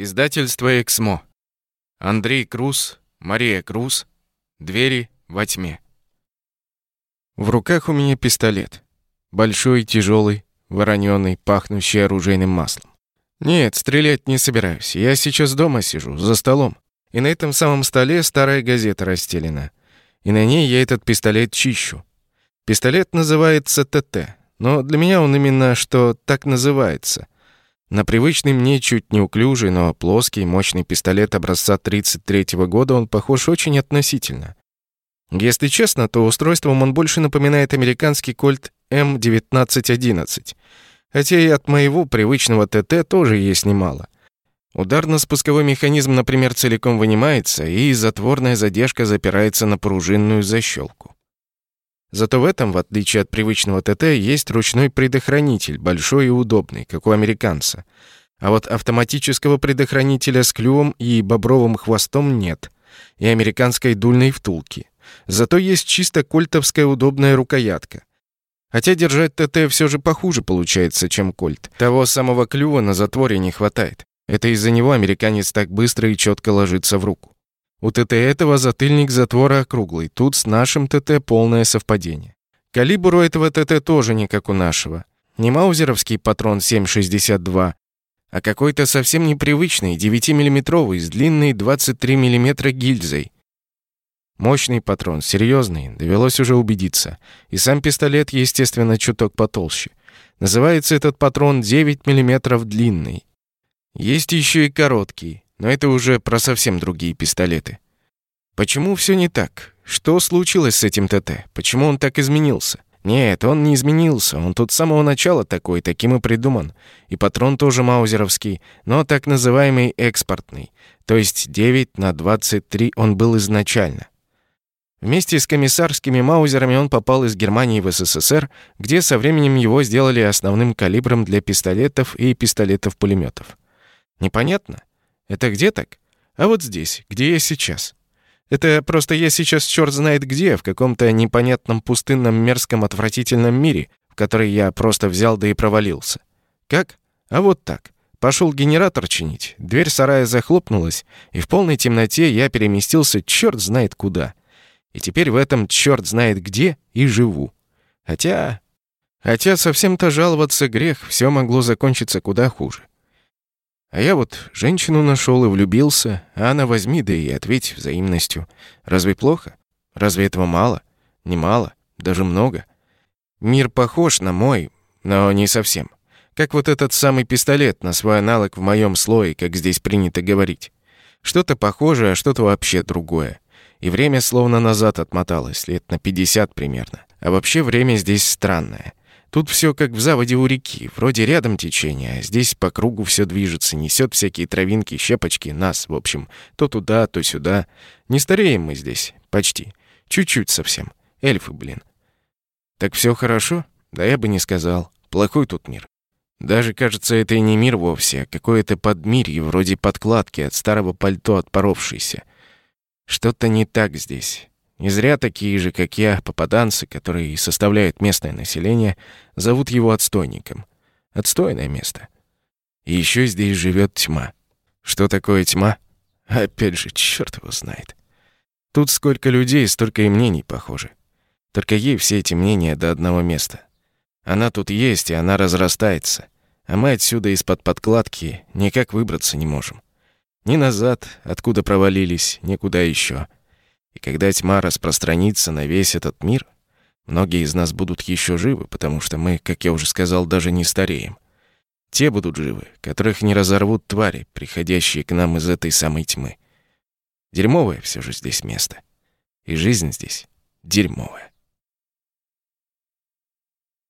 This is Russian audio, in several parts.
Издательство «Эксмо». Андрей Круз, Мария Круз. Двери во тьме. В руках у меня пистолет. Большой, тяжелый, вороненый, пахнущий оружейным маслом. Нет, стрелять не собираюсь. Я сейчас дома сижу, за столом. И на этом самом столе старая газета расстелена. И на ней я этот пистолет чищу. Пистолет называется ТТ. Но для меня он именно что так называется — на привычный мне чуть неуклюжий, но плоский, мощный пистолет образца 33-го года он похож очень относительно. Если честно, то устройством он больше напоминает американский кольт М1911. Хотя и от моего привычного ТТ тоже есть немало. Ударно-спусковой механизм, например, целиком вынимается, и затворная задержка запирается на пружинную защелку. Зато в этом, в отличие от привычного ТТ, есть ручной предохранитель, большой и удобный, как у американца. А вот автоматического предохранителя с клювом и бобровым хвостом нет. И американской дульной втулки. Зато есть чисто кольтовская удобная рукоятка. Хотя держать ТТ все же похуже получается, чем кольт. Того самого клюва на затворе не хватает. Это из-за него американец так быстро и четко ложится в руку. У ТТ этого затыльник затвора округлый, тут с нашим ТТ полное совпадение. Калибр у этого ТТ тоже не как у нашего. Не маузеровский патрон 7,62, а какой-то совсем непривычный, 9-миллиметровый, с длинной 23 мм гильзой. Мощный патрон, серьезный, довелось уже убедиться. И сам пистолет, естественно, чуток потолще. Называется этот патрон 9 мм длинный. Есть еще и короткий, но это уже про совсем другие пистолеты. Почему все не так? Что случилось с этим ТТ? Почему он так изменился? Нет, он не изменился. Он тут с самого начала такой, таким и придуман. И патрон тоже маузеровский, но так называемый экспортный. То есть 9 на 23 он был изначально. Вместе с комиссарскими маузерами он попал из Германии в СССР, где со временем его сделали основным калибром для пистолетов и пистолетов-пулеметов. Непонятно? Это где так? А вот здесь, где я сейчас. Это просто я сейчас черт знает где, в каком-то непонятном пустынном мерзком отвратительном мире, в который я просто взял да и провалился. Как? А вот так. Пошел генератор чинить, дверь сарая захлопнулась, и в полной темноте я переместился черт знает куда. И теперь в этом черт знает где и живу. Хотя... Хотя совсем-то жаловаться грех, все могло закончиться куда хуже. А я вот женщину нашел и влюбился, а она возьми да и ответь взаимностью. Разве плохо? Разве этого мало? Немало, даже много. Мир похож на мой, но не совсем. Как вот этот самый пистолет на свой аналог в моем слое, как здесь принято говорить. Что-то похожее, а что-то вообще другое. И время словно назад отмоталось, лет на 50 примерно. А вообще время здесь странное. Тут все как в заводе у реки. Вроде рядом течение, а здесь по кругу все движется, несет всякие травинки, щепочки, нас, в общем. То туда, то сюда. Не стареем мы здесь. Почти. Чуть-чуть совсем. Эльфы, блин. Так все хорошо? Да я бы не сказал. Плохой тут мир. Даже, кажется, это и не мир вовсе, а какое-то подмирье, вроде подкладки от старого пальто отпоровшейся. Что-то не так здесь. Не зря такие же, как я, попаданцы, которые составляют местное население, зовут его отстойником. Отстойное место. И еще здесь живет тьма. Что такое тьма? Опять же, черт его знает. Тут сколько людей, столько и мнений, похоже. Только ей все эти мнения до одного места. Она тут есть, и она разрастается. А мы отсюда из-под подкладки никак выбраться не можем. Ни назад, откуда провалились, никуда еще. И когда тьма распространится на весь этот мир, многие из нас будут еще живы, потому что мы, как я уже сказал, даже не стареем. Те будут живы, которых не разорвут твари, приходящие к нам из этой самой тьмы. Дерьмовое все же здесь место. И жизнь здесь дерьмовая.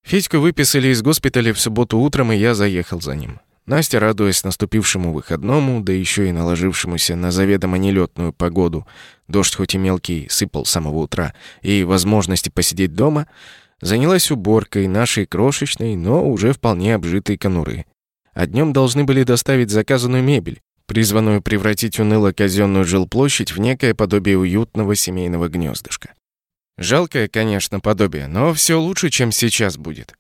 Федьку выписали из госпиталя в субботу утром, и я заехал за ним. Настя, радуясь наступившему выходному, да еще и наложившемуся на заведомо нелетную погоду, дождь хоть и мелкий, сыпал с самого утра, и возможности посидеть дома, занялась уборкой нашей крошечной, но уже вполне обжитой конуры. А днем должны были доставить заказанную мебель, призванную превратить уныло казенную жилплощадь в некое подобие уютного семейного гнездышка. Жалкое, конечно, подобие, но все лучше, чем сейчас будет.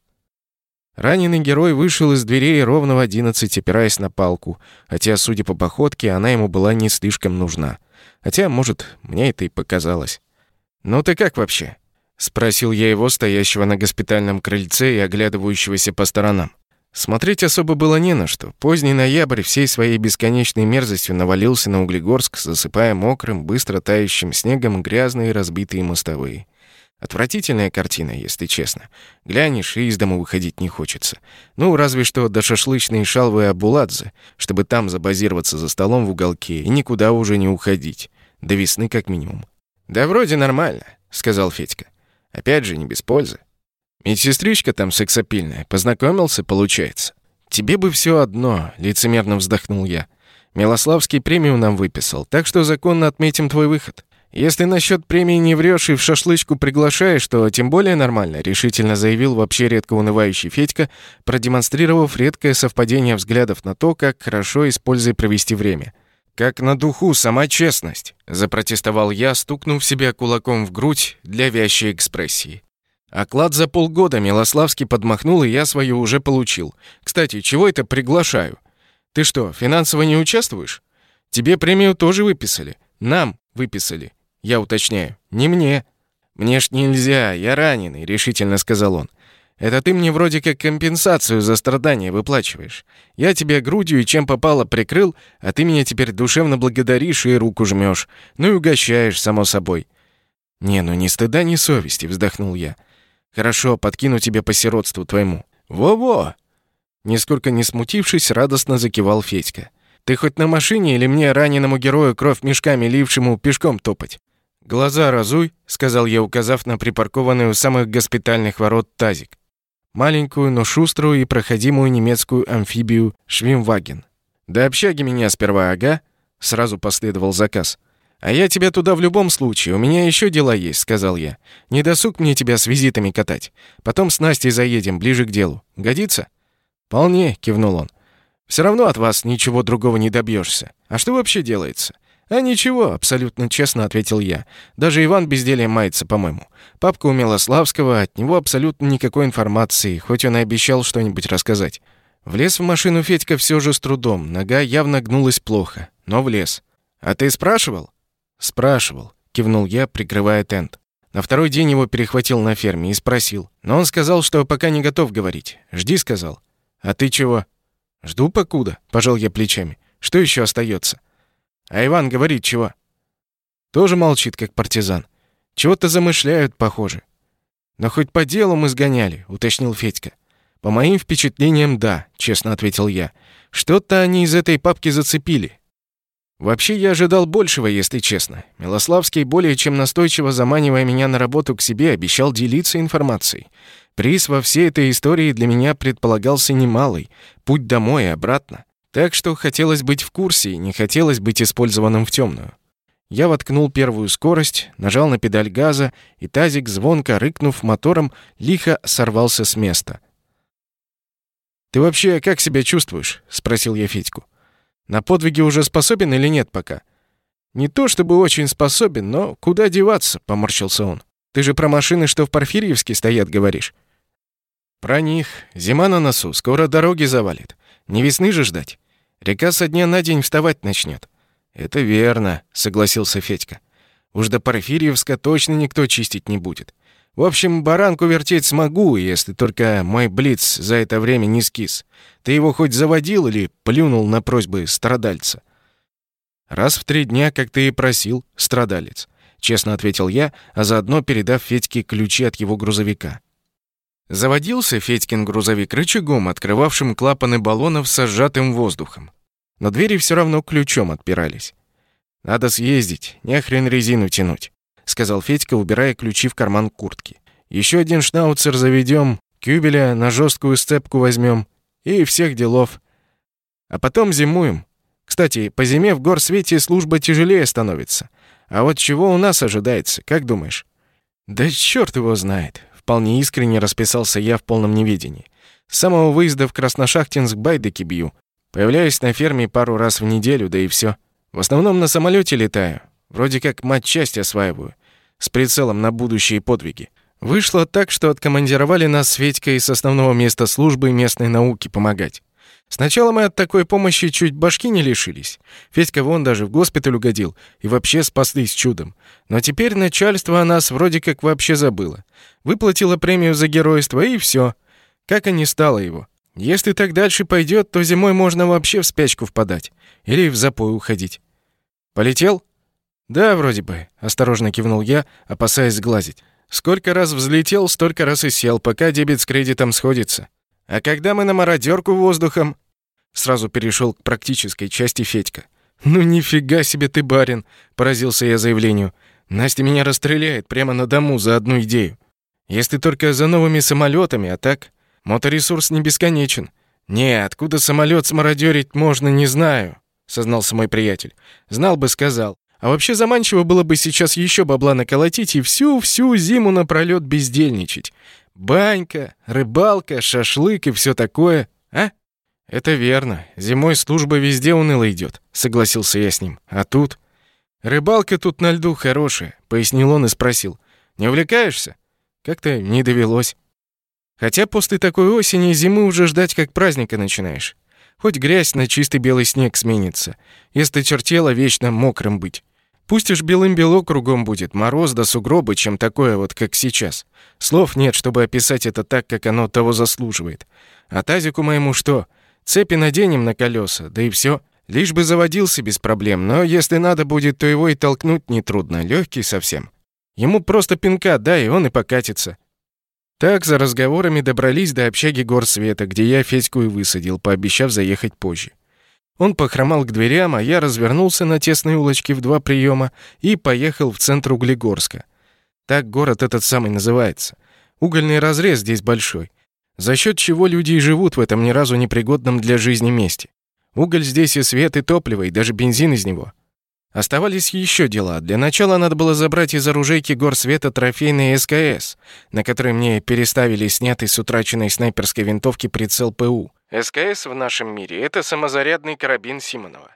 Раненый герой вышел из дверей ровно в одиннадцать, опираясь на палку, хотя, судя по походке, она ему была не слишком нужна. Хотя, может, мне это и показалось. «Ну ты как вообще?» — спросил я его, стоящего на госпитальном крыльце и оглядывающегося по сторонам. Смотреть особо было не на что. Поздний ноябрь всей своей бесконечной мерзостью навалился на Углегорск, засыпая мокрым, быстро тающим снегом грязные разбитые мостовые. Отвратительная картина, если честно. Глянешь, и из дома выходить не хочется. Ну, разве что до шашлычной шалвы Абуладзе, чтобы там забазироваться за столом в уголке и никуда уже не уходить. До весны как минимум. «Да вроде нормально», — сказал Федька. «Опять же, не без пользы. Медсестричка там сексапильная. Познакомился, получается». «Тебе бы все одно», — лицемерно вздохнул я. «Милославский премию нам выписал, так что законно отметим твой выход». «Если насчет премии не врешь и в шашлычку приглашаешь, то тем более нормально», решительно заявил вообще редко унывающий Федька, продемонстрировав редкое совпадение взглядов на то, как хорошо используя провести время. «Как на духу, сама честность», — запротестовал я, стукнув себя кулаком в грудь для вящей экспрессии. Оклад за полгода Милославский подмахнул, и я свою уже получил. Кстати, чего это приглашаю? Ты что, финансово не участвуешь? Тебе премию тоже выписали. Нам выписали. Я уточняю. Не мне. Мне ж нельзя, я раненый, решительно сказал он. Это ты мне вроде как компенсацию за страдания выплачиваешь. Я тебе грудью и чем попало прикрыл, а ты меня теперь душевно благодаришь и руку жмешь. Ну и угощаешь, само собой. Не, ну ни стыда, ни совести, вздохнул я. Хорошо, подкину тебе по сиротству твоему. Во-во! Нисколько не смутившись, радостно закивал Федька. Ты хоть на машине или мне раненому герою кровь мешками лившему пешком топать? «Глаза разуй», — сказал я, указав на припаркованный у самых госпитальных ворот тазик. Маленькую, но шуструю и проходимую немецкую амфибию «Швимваген». «До общаги меня сперва, ага», — сразу последовал заказ. «А я тебя туда в любом случае, у меня еще дела есть», — сказал я. «Не досуг мне тебя с визитами катать. Потом с Настей заедем, ближе к делу. Годится?» «Вполне», — кивнул он. «Все равно от вас ничего другого не добьешься. А что вообще делается?» «А ничего», — абсолютно честно ответил я. «Даже Иван бездельем мается, по-моему. Папка у Милославского, от него абсолютно никакой информации, хоть он и обещал что-нибудь рассказать». Влез в машину Федька все же с трудом, нога явно гнулась плохо, но влез. «А ты спрашивал?» «Спрашивал», — кивнул я, прикрывая тент. На второй день его перехватил на ферме и спросил. Но он сказал, что пока не готов говорить. «Жди», — сказал. «А ты чего?» «Жду покуда», — пожал я плечами. «Что еще остается? А Иван говорит чего? Тоже молчит, как партизан. Чего-то замышляют, похоже. Но хоть по делу мы сгоняли, уточнил Федька. По моим впечатлениям, да, честно ответил я. Что-то они из этой папки зацепили. Вообще я ожидал большего, если честно. Милославский, более чем настойчиво заманивая меня на работу к себе, обещал делиться информацией. Приз во всей этой истории для меня предполагался немалый. Путь домой и обратно. Так что хотелось быть в курсе и не хотелось быть использованным в темную. Я воткнул первую скорость, нажал на педаль газа, и тазик, звонко рыкнув мотором, лихо сорвался с места. «Ты вообще как себя чувствуешь?» — спросил я Федьку. «На подвиги уже способен или нет пока?» «Не то чтобы очень способен, но куда деваться?» — поморщился он. «Ты же про машины, что в Порфирьевске стоят, говоришь?» «Про них. Зима на носу, скоро дороги завалит. Не весны же ждать. Река со дня на день вставать начнет. Это верно, согласился Федька. Уж до Порфирьевска точно никто чистить не будет. В общем, баранку вертеть смогу, если только мой блиц за это время не скис. Ты его хоть заводил или плюнул на просьбы страдальца? Раз в три дня, как ты и просил, страдалец. Честно ответил я, а заодно передав Федьке ключи от его грузовика. Заводился Федькин грузовик рычагом, открывавшим клапаны баллонов с сжатым воздухом. Но двери все равно ключом отпирались. «Надо съездить, не хрен резину тянуть», — сказал Федька, убирая ключи в карман куртки. Еще один шнауцер заведем, кюбеля на жесткую сцепку возьмем и всех делов. А потом зимуем. Кстати, по зиме в горсвете служба тяжелее становится. А вот чего у нас ожидается, как думаешь?» «Да черт его знает. Вполне искренне расписался я в полном неведении. С самого выезда в Красношахтинск байдыки бью. Появляюсь на ферме пару раз в неделю, да и все. В основном на самолете летаю. Вроде как матчасть осваиваю. С прицелом на будущие подвиги. Вышло так, что откомандировали нас с Федькой с основного места службы местной науки помогать. Сначала мы от такой помощи чуть башки не лишились. Федька вон даже в госпиталь угодил и вообще спаслись чудом. Но теперь начальство о нас вроде как вообще забыло. Выплатило премию за геройство и все. Как и не стало его. Если так дальше пойдет, то зимой можно вообще в спячку впадать. Или в запой уходить. Полетел? Да, вроде бы, осторожно кивнул я, опасаясь сглазить. Сколько раз взлетел, столько раз и сел, пока дебет с кредитом сходится. А когда мы на мародерку воздухом, сразу перешел к практической части Федька. Ну нифига себе ты, барин, поразился я заявлению. Настя меня расстреляет прямо на дому за одну идею. Если только за новыми самолетами, а так моторесурс не бесконечен. Не, откуда самолет смародерить можно, не знаю, сознался мой приятель. Знал бы, сказал. А вообще заманчиво было бы сейчас еще бабла наколотить и всю-всю зиму напролёт бездельничать. Банька, рыбалка, шашлык и все такое, а? Это верно. Зимой служба везде уныло идет, согласился я с ним. А тут рыбалка тут на льду хорошая, пояснил он и спросил: "Не увлекаешься?" Как-то не довелось. Хотя после такой осени зимы уже ждать как праздника начинаешь. Хоть грязь на чистый белый снег сменится, если чертело вечно мокрым быть. Пусть уж белым-бело кругом будет, мороз да сугробы, чем такое вот, как сейчас. Слов нет, чтобы описать это так, как оно того заслуживает. А тазику моему что? Цепи наденем на колеса, да и все. Лишь бы заводился без проблем, но если надо будет, то его и толкнуть нетрудно, легкий совсем. Ему просто пинка дай, и он и покатится. Так за разговорами добрались до общаги Горсвета, где я Федьку и высадил, пообещав заехать позже. Он похромал к дверям, а я развернулся на тесной улочке в два приема и поехал в центр Углегорска. Так город этот самый называется. Угольный разрез здесь большой, за счет чего люди и живут в этом ни разу непригодном для жизни месте. Уголь здесь и свет, и топливо, и даже бензин из него. Оставались еще дела. Для начала надо было забрать из оружейки горсвета трофейный СКС, на который мне переставили снятый с утраченной снайперской винтовки прицел ПУ. СКС в нашем мире — это самозарядный карабин Симонова.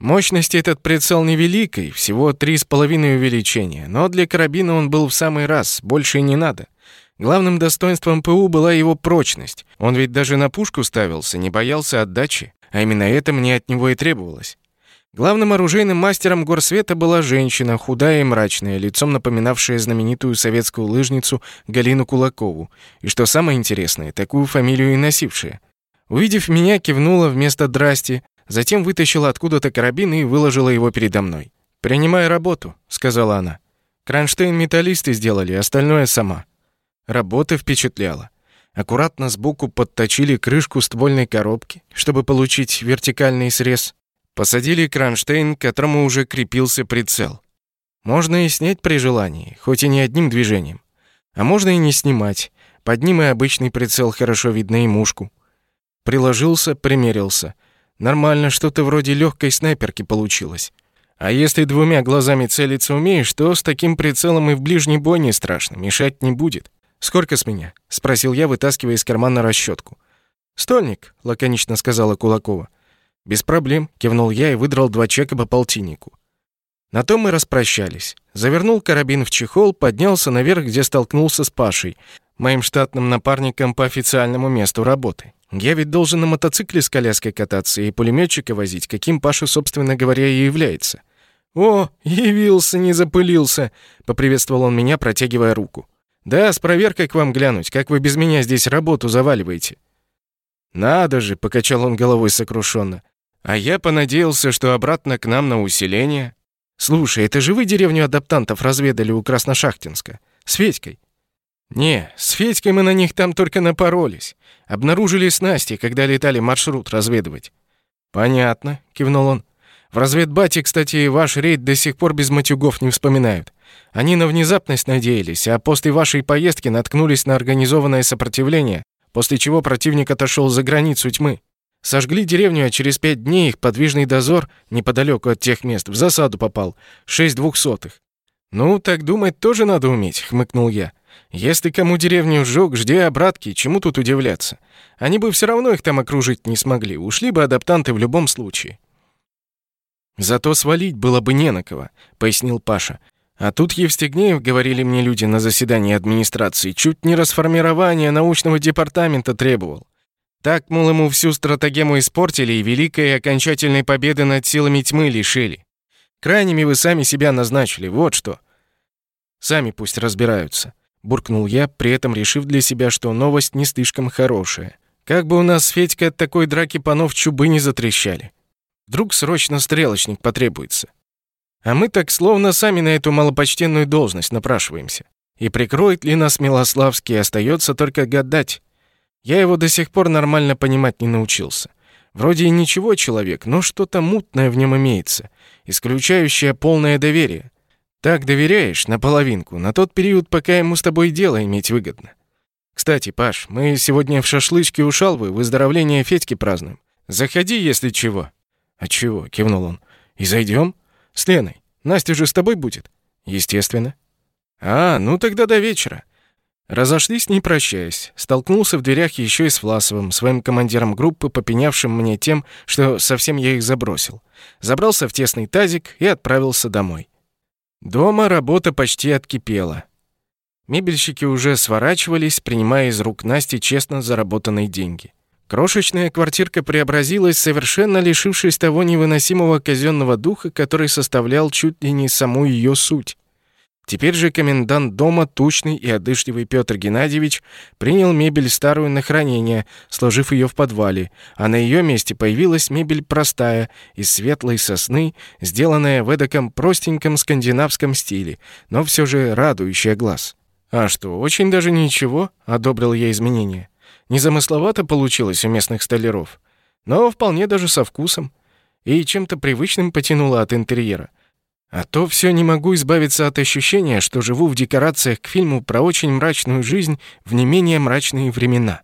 Мощность этот прицел невеликой, всего 3,5 увеличения, но для карабина он был в самый раз, больше и не надо. Главным достоинством ПУ была его прочность. Он ведь даже на пушку ставился, не боялся отдачи, а именно это мне от него и требовалось. Главным оружейным мастером горсвета была женщина, худая и мрачная, лицом напоминавшая знаменитую советскую лыжницу Галину Кулакову, и, что самое интересное, такую фамилию и носившая. Увидев меня, кивнула вместо «здрасти», затем вытащила откуда-то карабин и выложила его передо мной. «Принимай работу», — сказала она. «Кронштейн металлисты сделали, остальное сама». Работа впечатляла. Аккуратно сбоку подточили крышку ствольной коробки, чтобы получить вертикальный срез. Посадили кронштейн, к которому уже крепился прицел. Можно и снять при желании, хоть и не одним движением. А можно и не снимать. Под ним и обычный прицел хорошо видно и мушку. Приложился, примерился. Нормально, что-то вроде легкой снайперки получилось. А если двумя глазами целиться умеешь, то с таким прицелом и в ближний бой не страшно, мешать не будет. «Сколько с меня?» — спросил я, вытаскивая из кармана расчетку. «Стольник», — лаконично сказала Кулакова. «Без проблем», — кивнул я и выдрал два чека по полтиннику. На том мы распрощались. Завернул карабин в чехол, поднялся наверх, где столкнулся с Пашей, моим штатным напарником по официальному месту работы. Я ведь должен на мотоцикле с коляской кататься и пулеметчика возить, каким Паша, собственно говоря, и является. «О, явился, не запылился!» — поприветствовал он меня, протягивая руку. «Да, с проверкой к вам глянуть, как вы без меня здесь работу заваливаете». «Надо же!» — покачал он головой сокрушенно. А я понадеялся, что обратно к нам на усиление. Слушай, это же вы деревню адаптантов разведали у Красношахтинска? С Федькой? Не, с Федькой мы на них там только напоролись. Обнаружили снасти, когда летали маршрут разведывать. Понятно, кивнул он. В разведбате, кстати, ваш рейд до сих пор без матюгов не вспоминают. Они на внезапность надеялись, а после вашей поездки наткнулись на организованное сопротивление, после чего противник отошел за границу тьмы. Сожгли деревню, а через пять дней их подвижный дозор неподалеку от тех мест в засаду попал. Шесть двухсотых. «Ну, так думать тоже надо уметь», — хмыкнул я. «Если кому деревню сжег, жди обратки, чему тут удивляться? Они бы все равно их там окружить не смогли, ушли бы адаптанты в любом случае». «Зато свалить было бы не на кого», — пояснил Паша. А тут Евстигнеев, говорили мне люди на заседании администрации, чуть не расформирование научного департамента требовал. Так, мол, ему всю стратегему испортили и великой и окончательной победы над силами тьмы лишили. Крайними вы сами себя назначили, вот что. Сами пусть разбираются, буркнул я, при этом решив для себя, что новость не слишком хорошая. Как бы у нас с Федькой от такой драки панов чубы не затрещали. Вдруг срочно стрелочник потребуется. А мы так словно сами на эту малопочтенную должность напрашиваемся. И прикроет ли нас Милославский, остается только гадать. Я его до сих пор нормально понимать не научился. Вроде и ничего человек, но что-то мутное в нем имеется, исключающее полное доверие. Так доверяешь наполовинку, на тот период, пока ему с тобой дело иметь выгодно. Кстати, Паш, мы сегодня в шашлычке у Шалвы выздоровление Федьки празднуем. Заходи, если чего. А чего? кивнул он. И зайдем? С Леной. Настя же с тобой будет. Естественно. А, ну тогда до вечера. Разошлись, не прощаясь. Столкнулся в дверях еще и с Власовым, своим командиром группы, попенявшим мне тем, что совсем я их забросил. Забрался в тесный тазик и отправился домой. Дома работа почти откипела. Мебельщики уже сворачивались, принимая из рук Насти честно заработанные деньги. Крошечная квартирка преобразилась, совершенно лишившись того невыносимого казенного духа, который составлял чуть ли не саму ее суть. Теперь же комендант дома, тучный и одышливый Петр Геннадьевич, принял мебель старую на хранение, сложив ее в подвале, а на ее месте появилась мебель простая, из светлой сосны, сделанная в эдаком простеньком скандинавском стиле, но все же радующая глаз. «А что, очень даже ничего», — одобрил я изменения. Незамысловато получилось у местных столяров, но вполне даже со вкусом и чем-то привычным потянуло от интерьера. А то все не могу избавиться от ощущения, что живу в декорациях к фильму про очень мрачную жизнь в не менее мрачные времена.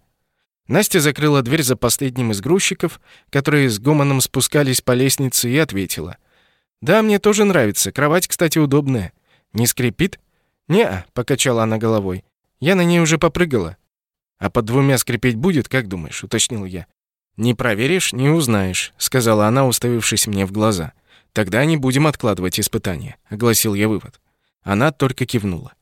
Настя закрыла дверь за последним из грузчиков, которые с гомоном спускались по лестнице, и ответила. «Да, мне тоже нравится. Кровать, кстати, удобная. Не скрипит?» «Не-а», покачала она головой. «Я на ней уже попрыгала. «А под двумя скрипеть будет, как думаешь?» — уточнил я. «Не проверишь — не узнаешь», — сказала она, уставившись мне в глаза. «Тогда не будем откладывать испытания», — огласил я вывод. Она только кивнула.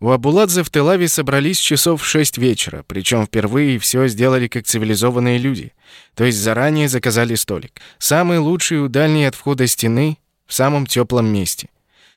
У Абуладзе в Телаве собрались часов в шесть вечера, причем впервые все сделали как цивилизованные люди. То есть заранее заказали столик. Самый лучший у дальней от входа стены, в самом теплом месте.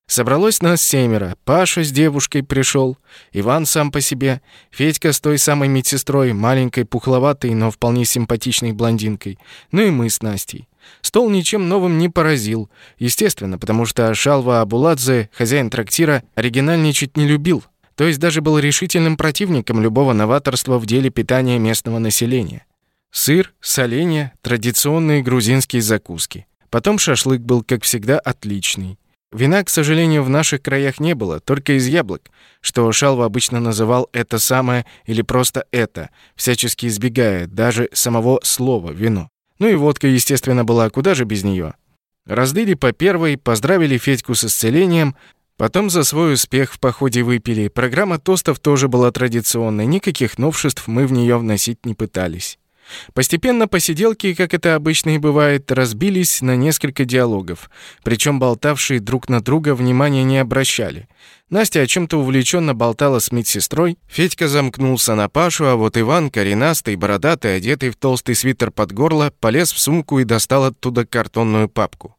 Собралось нас семеро. Паша с девушкой пришел, Иван сам по себе, Федька с той самой медсестрой, маленькой, пухловатой, но вполне симпатичной блондинкой, ну и мы с Настей. Стол ничем новым не поразил, естественно, потому что Шалва Абуладзе, хозяин трактира, оригинальничать не любил, то есть даже был решительным противником любого новаторства в деле питания местного населения. Сыр, соленья, традиционные грузинские закуски. Потом шашлык был, как всегда, отличный. Вина, к сожалению, в наших краях не было, только из яблок, что Шалва обычно называл «это самое» или просто «это», всячески избегая даже самого слова «вино». Ну и водка, естественно, была куда же без нее. Раздыли по первой, поздравили Федьку с исцелением, потом за свой успех в походе выпили. Программа тостов тоже была традиционной, никаких новшеств мы в нее вносить не пытались. Постепенно посиделки, как это обычно и бывает, разбились на несколько диалогов, причем болтавшие друг на друга внимания не обращали. Настя о чем-то увлеченно болтала с медсестрой, Федька замкнулся на Пашу, а вот Иван, коренастый, бородатый, одетый в толстый свитер под горло, полез в сумку и достал оттуда картонную папку.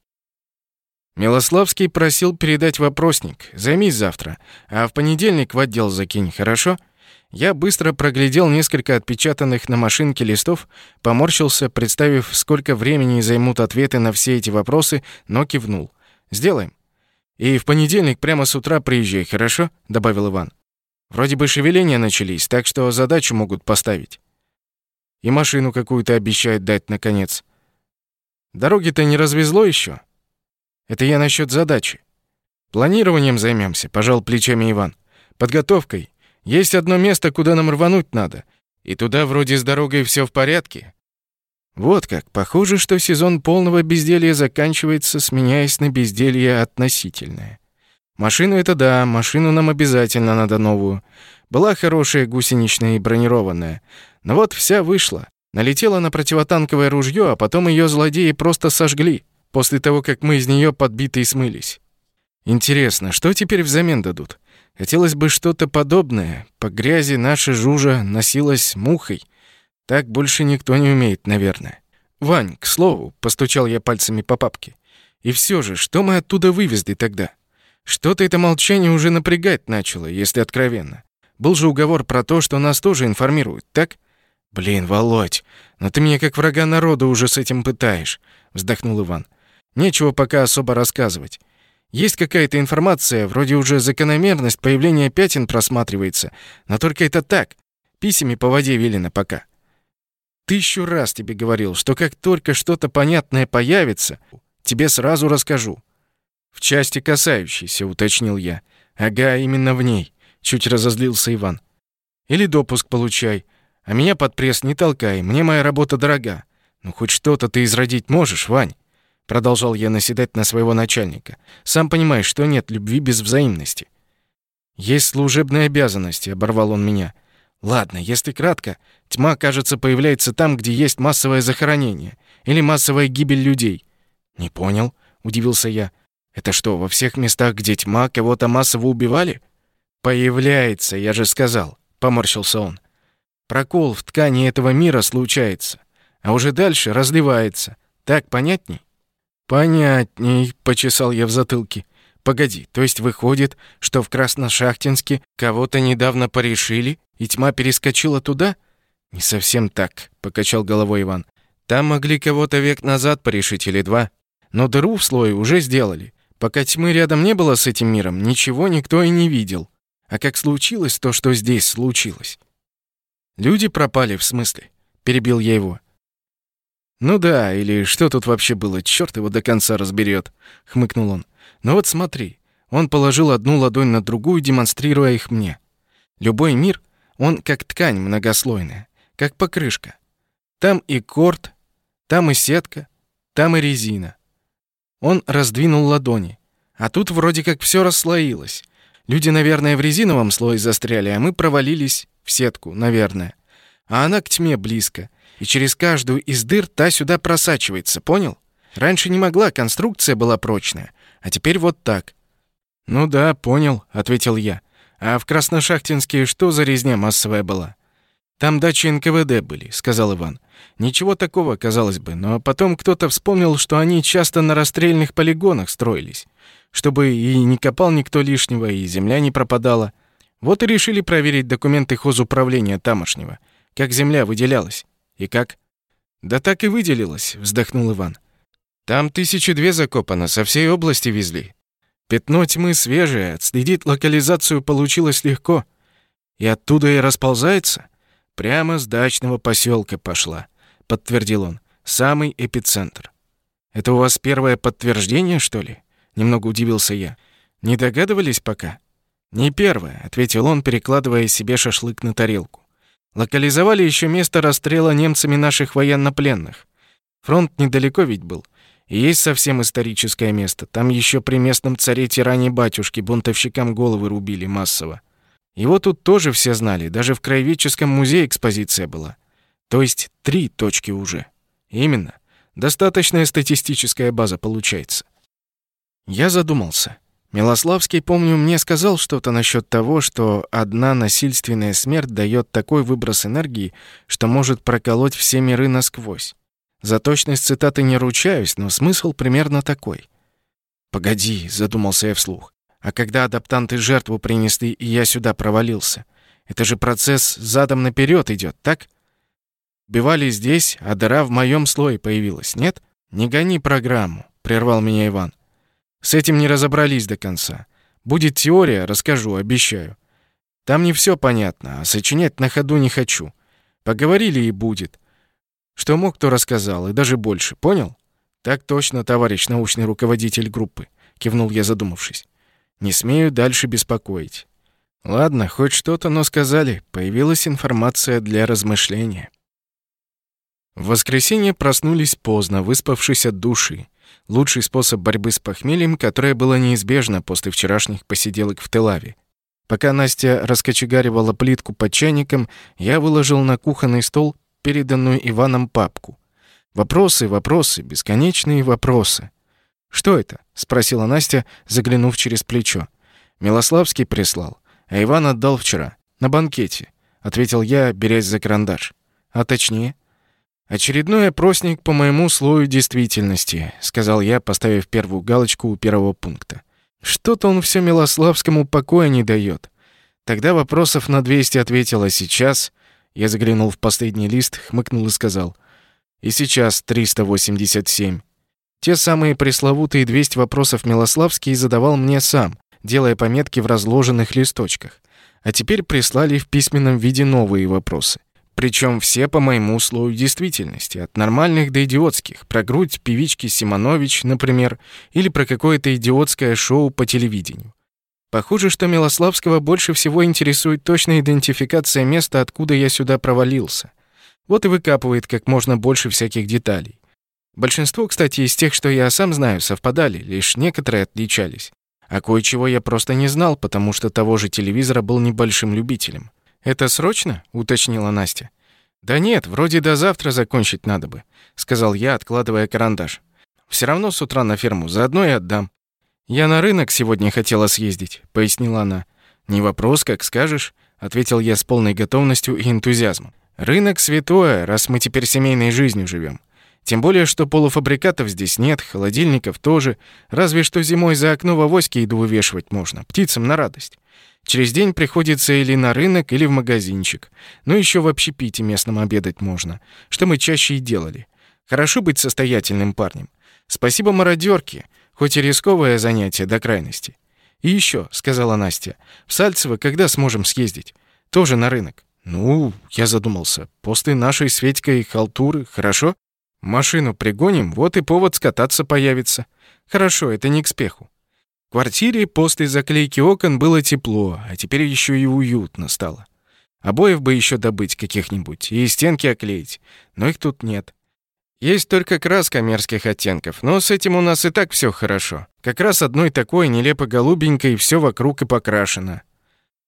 Милославский просил передать вопросник. Займись завтра, а в понедельник в отдел закинь, хорошо? Я быстро проглядел несколько отпечатанных на машинке листов, поморщился, представив, сколько времени займут ответы на все эти вопросы, но кивнул. «Сделаем». «И в понедельник прямо с утра приезжай, хорошо?» — добавил Иван. «Вроде бы шевеления начались, так что задачу могут поставить. И машину какую-то обещают дать, наконец. Дороги-то не развезло еще. Это я насчет задачи. Планированием займемся, пожал плечами Иван. Подготовкой. Есть одно место, куда нам рвануть надо. И туда вроде с дорогой все в порядке. Вот как. Похоже, что сезон полного безделья заканчивается, сменяясь на безделье относительное. Машину это да, машину нам обязательно надо новую. Была хорошая гусеничная и бронированная. Но вот вся вышла. Налетела на противотанковое ружье, а потом ее злодеи просто сожгли, после того, как мы из нее подбитые смылись. Интересно, что теперь взамен дадут? Хотелось бы что-то подобное. По грязи наша жужа носилась мухой. Так больше никто не умеет, наверное. Вань, к слову, постучал я пальцами по папке. И все же, что мы оттуда вывезли тогда? Что-то это молчание уже напрягать начало, если откровенно. Был же уговор про то, что нас тоже информируют, так? Блин, Володь, но ты меня как врага народа уже с этим пытаешь, вздохнул Иван. Нечего пока особо рассказывать. Есть какая-то информация, вроде уже закономерность появления пятен просматривается, но только это так. Писями по воде велено пока. Тысячу раз тебе говорил, что как только что-то понятное появится, тебе сразу расскажу. В части касающейся, уточнил я. Ага, именно в ней. Чуть разозлился Иван. Или допуск получай. А меня под пресс не толкай, мне моя работа дорога. Ну хоть что-то ты изродить можешь, Вань. Продолжал я наседать на своего начальника. Сам понимаешь, что нет любви без взаимности. Есть служебные обязанности, оборвал он меня. Ладно, если кратко, тьма, кажется, появляется там, где есть массовое захоронение или массовая гибель людей. Не понял, удивился я. Это что, во всех местах, где тьма, кого-то массово убивали? Появляется, я же сказал, поморщился он. Прокол в ткани этого мира случается, а уже дальше разливается. Так понятней? Понятней, почесал я в затылке. Погоди, то есть выходит, что в Красношахтинске кого-то недавно порешили, и тьма перескочила туда? Не совсем так, покачал головой Иван. Там могли кого-то век назад порешить или два. Но дыру в слое уже сделали. Пока тьмы рядом не было с этим миром, ничего никто и не видел. А как случилось то, что здесь случилось? Люди пропали, в смысле? Перебил я его. Ну да, или что тут вообще было, черт его до конца разберет, хмыкнул он. Но вот смотри, он положил одну ладонь на другую, демонстрируя их мне. Любой мир, он как ткань многослойная, как покрышка. Там и корт, там и сетка, там и резина. Он раздвинул ладони. А тут вроде как все расслоилось. Люди, наверное, в резиновом слое застряли, а мы провалились в сетку, наверное. А она к тьме близко, и через каждую из дыр та сюда просачивается, понял? Раньше не могла, конструкция была прочная, а теперь вот так. Ну да, понял, ответил я. А в Красношахтинске что за резня массовая была? Там дачи НКВД были, сказал Иван. Ничего такого, казалось бы, но потом кто-то вспомнил, что они часто на расстрельных полигонах строились, чтобы и не копал никто лишнего, и земля не пропадала. Вот и решили проверить документы хозуправления тамошнего, как земля выделялась. И как? Да так и выделилась, вздохнул Иван. Там тысячи две закопано, со всей области везли. Пятно тьмы свежее, отследить локализацию получилось легко. И оттуда и расползается. Прямо с дачного поселка пошла, подтвердил он. Самый эпицентр. Это у вас первое подтверждение, что ли? Немного удивился я. Не догадывались пока? Не первое, ответил он, перекладывая себе шашлык на тарелку. Локализовали еще место расстрела немцами наших военнопленных. Фронт недалеко ведь был. И есть совсем историческое место. Там еще при местном царе-тиране батюшке бунтовщикам головы рубили массово. Его тут тоже все знали, даже в краеведческом музее экспозиция была. То есть три точки уже. Именно. Достаточная статистическая база получается. Я задумался. Милославский, помню, мне сказал что-то насчет того, что одна насильственная смерть дает такой выброс энергии, что может проколоть все миры насквозь. За точность цитаты не ручаюсь, но смысл примерно такой. «Погоди», — задумался я вслух. А когда адаптанты жертву принесли, и я сюда провалился, это же процесс задом наперед идет, так? Бивали здесь, а дыра в моем слое появилась, нет? Не гони программу, прервал меня Иван. С этим не разобрались до конца. Будет теория, расскажу, обещаю. Там не все понятно, а сочинять на ходу не хочу. Поговорили и будет. Что мог, то рассказал, и даже больше, понял? Так точно, товарищ научный руководитель группы, кивнул я, задумавшись. Не смею дальше беспокоить. Ладно, хоть что-то, но сказали. Появилась информация для размышления. В воскресенье проснулись поздно, выспавшись от души. Лучший способ борьбы с похмельем, которое было неизбежно после вчерашних посиделок в Телаве. Пока Настя раскочегаривала плитку под чайником, я выложил на кухонный стол переданную Иваном папку. Вопросы, вопросы, бесконечные вопросы. «Что это?» — спросила Настя, заглянув через плечо. «Милославский прислал, а Иван отдал вчера, на банкете», — ответил я, берясь за карандаш. «А точнее?» «Очередной опросник по моему слою действительности», — сказал я, поставив первую галочку у первого пункта. «Что-то он все Милославскому покоя не дает. Тогда вопросов на 200 ответила сейчас. Я заглянул в последний лист, хмыкнул и сказал. И сейчас 387. Те самые пресловутые 200 вопросов Милославский задавал мне сам, делая пометки в разложенных листочках. А теперь прислали в письменном виде новые вопросы. Причем все по моему условию действительности, от нормальных до идиотских, про грудь певички Симонович, например, или про какое-то идиотское шоу по телевидению. Похоже, что Милославского больше всего интересует точная идентификация места, откуда я сюда провалился. Вот и выкапывает как можно больше всяких деталей. Большинство, кстати, из тех, что я сам знаю, совпадали, лишь некоторые отличались. А кое-чего я просто не знал, потому что того же телевизора был небольшим любителем. «Это срочно?» — уточнила Настя. «Да нет, вроде до завтра закончить надо бы», — сказал я, откладывая карандаш. «Все равно с утра на ферму, заодно и отдам». «Я на рынок сегодня хотела съездить», — пояснила она. «Не вопрос, как скажешь», — ответил я с полной готовностью и энтузиазмом. «Рынок святое, раз мы теперь семейной жизнью живем. Тем более, что полуфабрикатов здесь нет, холодильников тоже, разве что зимой за окно в авоське еду вывешивать можно, птицам на радость. Через день приходится или на рынок, или в магазинчик. Ну еще в общепите местном обедать можно, что мы чаще и делали. Хорошо быть состоятельным парнем. Спасибо мародерке, Хоть и рисковое занятие до крайности. И еще, сказала Настя, в Сальцево когда сможем съездить? Тоже на рынок. Ну, я задумался. После нашей с Федькой халтуры, хорошо? Машину пригоним, вот и повод скататься появится. Хорошо, это не к спеху. В квартире после заклейки окон было тепло, а теперь еще и уютно стало. Обоев бы еще добыть каких-нибудь и стенки оклеить, но их тут нет. Есть только краска мерзких оттенков, но с этим у нас и так все хорошо. Как раз одной такой нелепо голубенькой все вокруг и покрашено.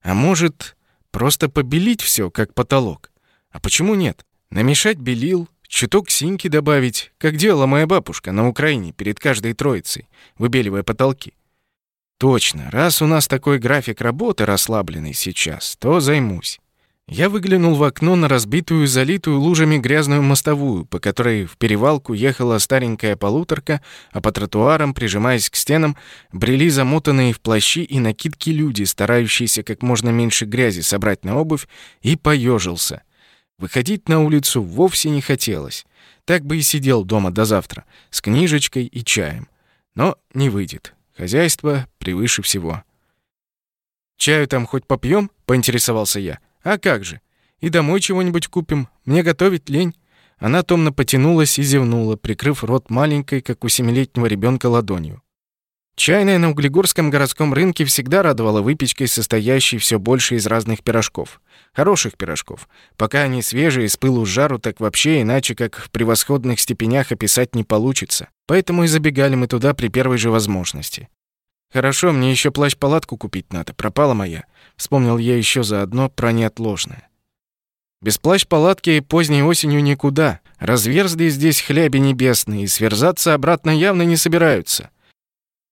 А может, просто побелить все, как потолок? А почему нет? Намешать белил, чуток синьки добавить, как делала моя бабушка на Украине перед каждой троицей, выбеливая потолки. Точно, раз у нас такой график работы расслабленный сейчас, то займусь. Я выглянул в окно на разбитую, залитую лужами грязную мостовую, по которой в перевалку ехала старенькая полуторка, а по тротуарам, прижимаясь к стенам, брели замотанные в плащи и накидки люди, старающиеся как можно меньше грязи собрать на обувь, и поежился. Выходить на улицу вовсе не хотелось. Так бы и сидел дома до завтра, с книжечкой и чаем. Но не выйдет. Хозяйство превыше всего. «Чаю там хоть попьем?» — поинтересовался я. А как же? И домой чего-нибудь купим. Мне готовить лень. Она томно потянулась и зевнула, прикрыв рот маленькой, как у семилетнего ребенка, ладонью. Чайная на Углегорском городском рынке всегда радовала выпечкой, состоящей все больше из разных пирожков. Хороших пирожков. Пока они свежие, с пылу с жару, так вообще иначе, как в превосходных степенях описать не получится. Поэтому и забегали мы туда при первой же возможности. Хорошо, мне еще плащ-палатку купить надо, пропала моя. Вспомнил я еще заодно про неотложное. Без плащ-палатки поздней осенью никуда. Разверзли здесь хляби небесные, и сверзаться обратно явно не собираются.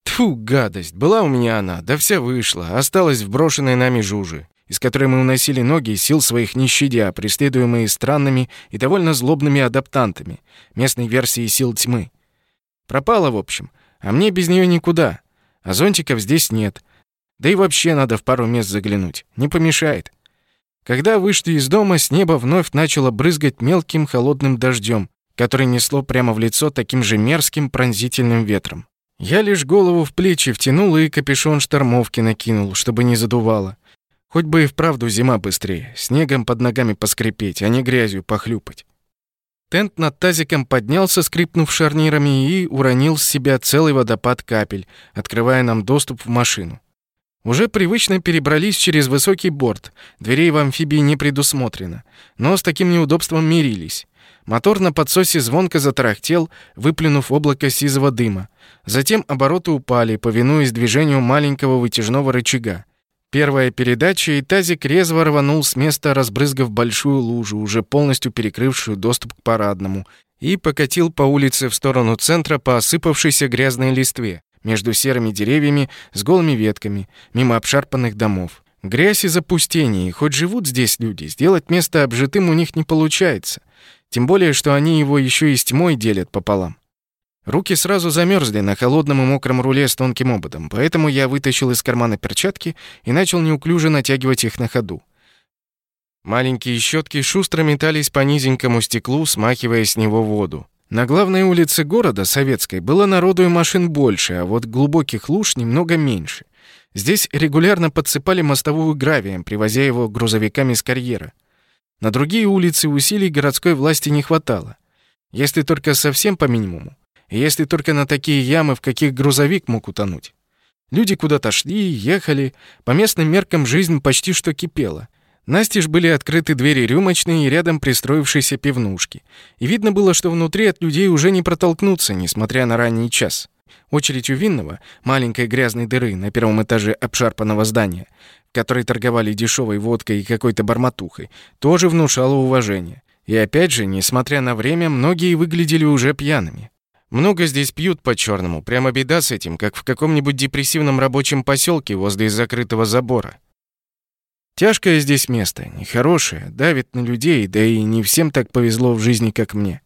Тфу, гадость, была у меня она, да вся вышла, осталась в брошенной нами жуже, из которой мы уносили ноги, сил своих не щадя, преследуемые странными и довольно злобными адаптантами, местной версией сил тьмы. Пропала, в общем, а мне без нее никуда. А зонтиков здесь нет. Да и вообще надо в пару мест заглянуть. Не помешает. Когда вышли из дома, с неба вновь начало брызгать мелким холодным дождем, который несло прямо в лицо таким же мерзким пронзительным ветром. Я лишь голову в плечи втянул и капюшон штормовки накинул, чтобы не задувало. Хоть бы и вправду зима быстрее, снегом под ногами поскрипеть, а не грязью похлюпать. Тент над тазиком поднялся, скрипнув шарнирами, и уронил с себя целый водопад капель, открывая нам доступ в машину. Уже привычно перебрались через высокий борт. Дверей в амфибии не предусмотрено, но с таким неудобством мирились. Мотор на подсосе звонко затарахтел, выплюнув облако сизого дыма. Затем обороты упали, повинуясь движению маленького вытяжного рычага. Первая передача, и тазик резво рванул с места, разбрызгав большую лужу, уже полностью перекрывшую доступ к парадному, и покатил по улице в сторону центра по осыпавшейся грязной листве, между серыми деревьями с голыми ветками, мимо обшарпанных домов. Грязь и запустение, хоть живут здесь люди, сделать место обжитым у них не получается. Тем более, что они его еще и с тьмой делят пополам. Руки сразу замерзли на холодном и мокром руле с тонким ободом, поэтому я вытащил из кармана перчатки и начал неуклюже натягивать их на ходу. Маленькие щетки шустро метались по низенькому стеклу, смахивая с него воду. На главной улице города, Советской, было народу и машин больше, а вот глубоких луж немного меньше. Здесь регулярно подсыпали мостовую гравием, привозя его грузовиками с карьера. На другие улицы усилий городской власти не хватало. Если только совсем по минимуму. Если только на такие ямы, в каких грузовик мог утонуть. Люди куда-то шли, ехали. По местным меркам жизнь почти что кипела. Настежь были открыты двери рюмочной и рядом пристроившейся пивнушки. И видно было, что внутри от людей уже не протолкнуться, несмотря на ранний час. Очередь у винного, маленькой грязной дыры на первом этаже обшарпанного здания, в которой торговали дешевой водкой и какой-то барматухой, тоже внушала уважение. И опять же, несмотря на время, многие выглядели уже пьяными. Много здесь пьют по-черному, прямо беда с этим, как в каком-нибудь депрессивном рабочем поселке возле закрытого забора. Тяжкое здесь место, нехорошее, давит на людей, да и не всем так повезло в жизни, как мне.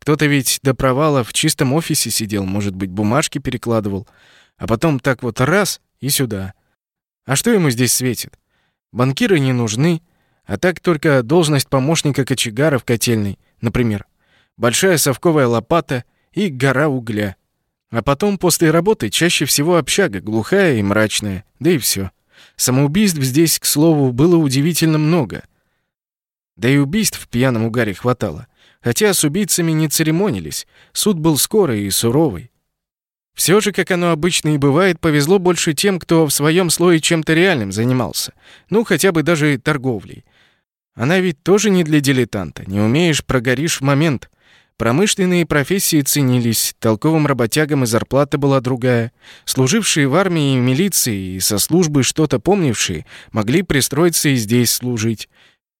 Кто-то ведь до провала в чистом офисе сидел, может быть, бумажки перекладывал, а потом так вот раз и сюда. А что ему здесь светит? Банкиры не нужны, а так только должность помощника кочегара в котельной, например. Большая совковая лопата — и гора угля. А потом после работы чаще всего общага, глухая и мрачная, да и все. Самоубийств здесь, к слову, было удивительно много. Да и убийств в пьяном угаре хватало. Хотя с убийцами не церемонились, суд был скорый и суровый. Все же, как оно обычно и бывает, повезло больше тем, кто в своем слое чем-то реальным занимался. Ну, хотя бы даже торговлей. Она ведь тоже не для дилетанта. Не умеешь, прогоришь в момент. Промышленные профессии ценились, толковым работягам и зарплата была другая. Служившие в армии и милиции и со службы что-то помнившие могли пристроиться и здесь служить.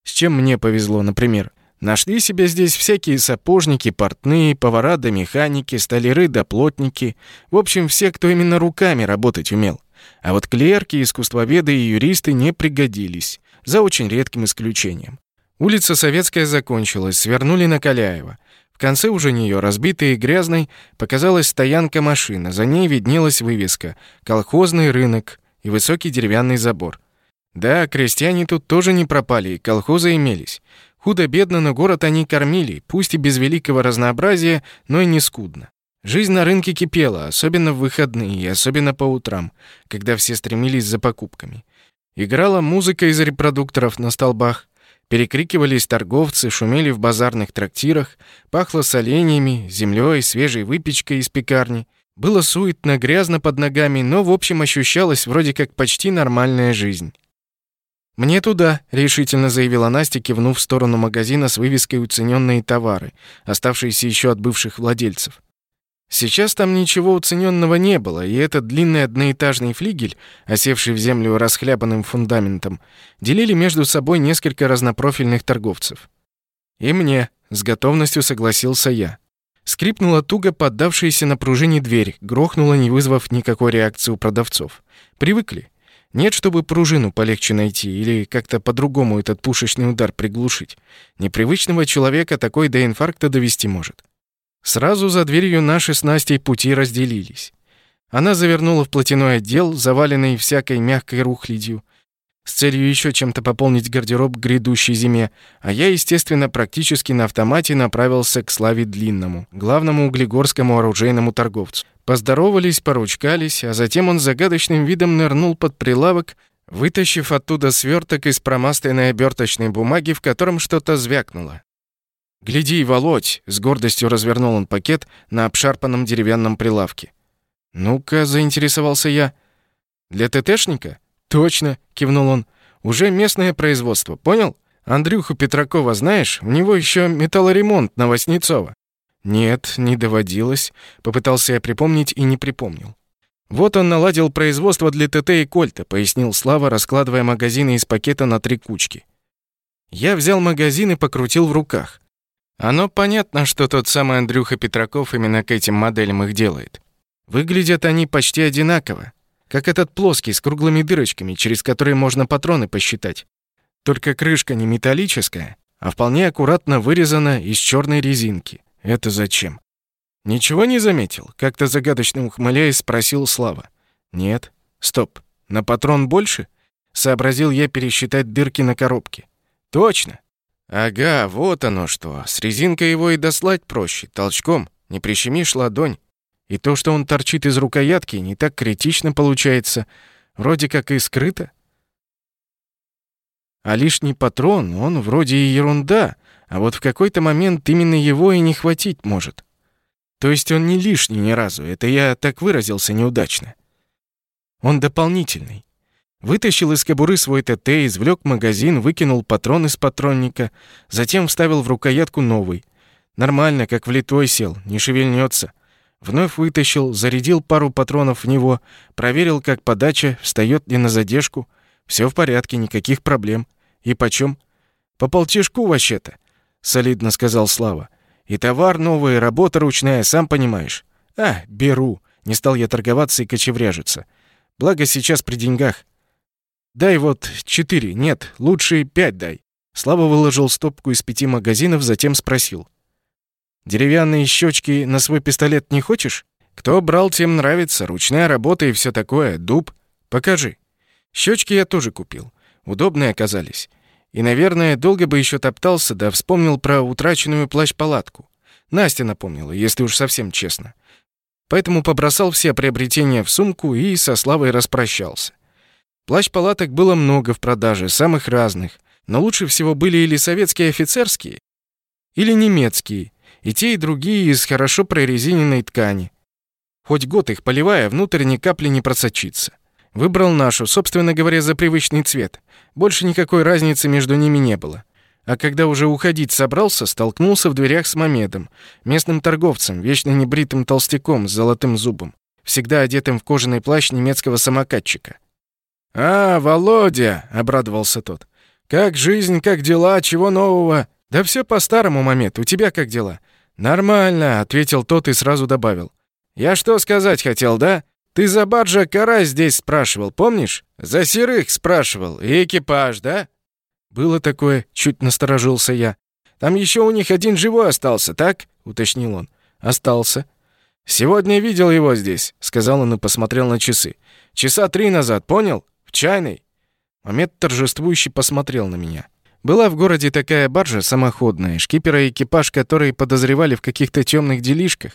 С чем мне повезло, например. Нашли себе здесь всякие сапожники, портные, повара да механики, столяры да плотники. В общем, все, кто именно руками работать умел. А вот клерки, искусствоведы и юристы не пригодились, за очень редким исключением. Улица Советская закончилась, свернули на Каляева. В конце уже нее, разбитой и грязной, показалась стоянка машина. За ней виднелась вывеска «Колхозный рынок» и высокий деревянный забор. Да, крестьяне тут тоже не пропали, и колхозы имелись. Худо-бедно, но город они кормили, пусть и без великого разнообразия, но и не скудно. Жизнь на рынке кипела, особенно в выходные и особенно по утрам, когда все стремились за покупками. Играла музыка из репродукторов на столбах, Перекрикивались торговцы, шумели в базарных трактирах, пахло соленьями, землей, свежей выпечкой из пекарни. Было суетно, грязно под ногами, но в общем ощущалась вроде как почти нормальная жизнь. «Мне туда», — решительно заявила Настя, кивнув в сторону магазина с вывеской «Уцененные товары», оставшиеся еще от бывших владельцев. Сейчас там ничего уцененного не было, и этот длинный одноэтажный флигель, осевший в землю расхлябанным фундаментом, делили между собой несколько разнопрофильных торговцев. И мне, с готовностью согласился я. Скрипнула туго поддавшаяся на пружине дверь, грохнула, не вызвав никакой реакции у продавцов. Привыкли. Нет, чтобы пружину полегче найти или как-то по-другому этот пушечный удар приглушить. Непривычного человека такой до инфаркта довести может. Сразу за дверью наши с Настей пути разделились. Она завернула в платяной отдел, заваленный всякой мягкой рухлядью, с целью еще чем-то пополнить гардероб к грядущей зиме, а я, естественно, практически на автомате направился к Славе Длинному, главному углегорскому оружейному торговцу. Поздоровались, поручкались, а затем он загадочным видом нырнул под прилавок, вытащив оттуда сверток из промасленной оберточной бумаги, в котором что-то звякнуло. «Гляди, Володь!» — с гордостью развернул он пакет на обшарпанном деревянном прилавке. «Ну-ка», — заинтересовался я. «Для ТТшника?» «Точно», — кивнул он. «Уже местное производство, понял? Андрюху Петракова знаешь? У него еще металлоремонт на Васнецова». «Нет, не доводилось», — попытался я припомнить и не припомнил. «Вот он наладил производство для ТТ и Кольта», — пояснил Слава, раскладывая магазины из пакета на три кучки. Я взял магазин и покрутил в руках. Оно понятно, что тот самый Андрюха Петраков именно к этим моделям их делает. Выглядят они почти одинаково, как этот плоский с круглыми дырочками, через которые можно патроны посчитать. Только крышка не металлическая, а вполне аккуратно вырезана из черной резинки. Это зачем? Ничего не заметил? Как-то загадочно ухмыляясь, спросил Слава. Нет. Стоп. На патрон больше? Сообразил я пересчитать дырки на коробке. Точно. Ага, вот оно что. С резинкой его и дослать проще. Толчком. Не прищемишь ладонь. И то, что он торчит из рукоятки, не так критично получается. Вроде как и скрыто. А лишний патрон, он вроде и ерунда, а вот в какой-то момент именно его и не хватить может. То есть он не лишний ни разу, это я так выразился неудачно. Он дополнительный. Вытащил из кобуры свой ТТ, извлек магазин, выкинул патрон из патронника, затем вставил в рукоятку новый. Нормально, как влитой сел, не шевельнется. Вновь вытащил, зарядил пару патронов в него, проверил, как подача, встает ли на задержку. Все в порядке, никаких проблем. И почем? По полтишку вообще-то, солидно сказал Слава. И товар новый, работа ручная, сам понимаешь. А, беру. Не стал я торговаться и кочевряжиться. Благо сейчас при деньгах. Дай вот четыре, нет, лучше пять дай. Слава выложил стопку из пяти магазинов, затем спросил. Деревянные щечки на свой пистолет не хочешь? Кто брал, тем нравится. Ручная работа и все такое. Дуб. Покажи. Щечки я тоже купил. Удобные оказались. И, наверное, долго бы еще топтался, да вспомнил про утраченную плащ-палатку. Настя напомнила, если уж совсем честно. Поэтому побросал все приобретения в сумку и со Славой распрощался. Плащ-палаток было много в продаже, самых разных. Но лучше всего были или советские офицерские, или немецкие, и те, и другие из хорошо прорезиненной ткани. Хоть год их поливая, внутрь ни капли не просочится. Выбрал нашу, собственно говоря, за привычный цвет. Больше никакой разницы между ними не было. А когда уже уходить собрался, столкнулся в дверях с Мамедом, местным торговцем, вечно небритым толстяком с золотым зубом, всегда одетым в кожаный плащ немецкого самокатчика. «А, Володя!» — обрадовался тот. «Как жизнь, как дела, чего нового?» «Да все по-старому, Мамед, у тебя как дела?» «Нормально», — ответил тот и сразу добавил. «Я что сказать хотел, да? Ты за баржа Карась здесь спрашивал, помнишь? За серых спрашивал. И экипаж, да?» «Было такое», — чуть насторожился я. «Там еще у них один живой остался, так?» — уточнил он. «Остался». «Сегодня видел его здесь», — сказал он и посмотрел на часы. «Часа три назад, понял? Чайной». Мамед торжествующе посмотрел на меня. Была в городе такая баржа самоходная, шкипера и экипаж которой подозревали в каких-то темных делишках,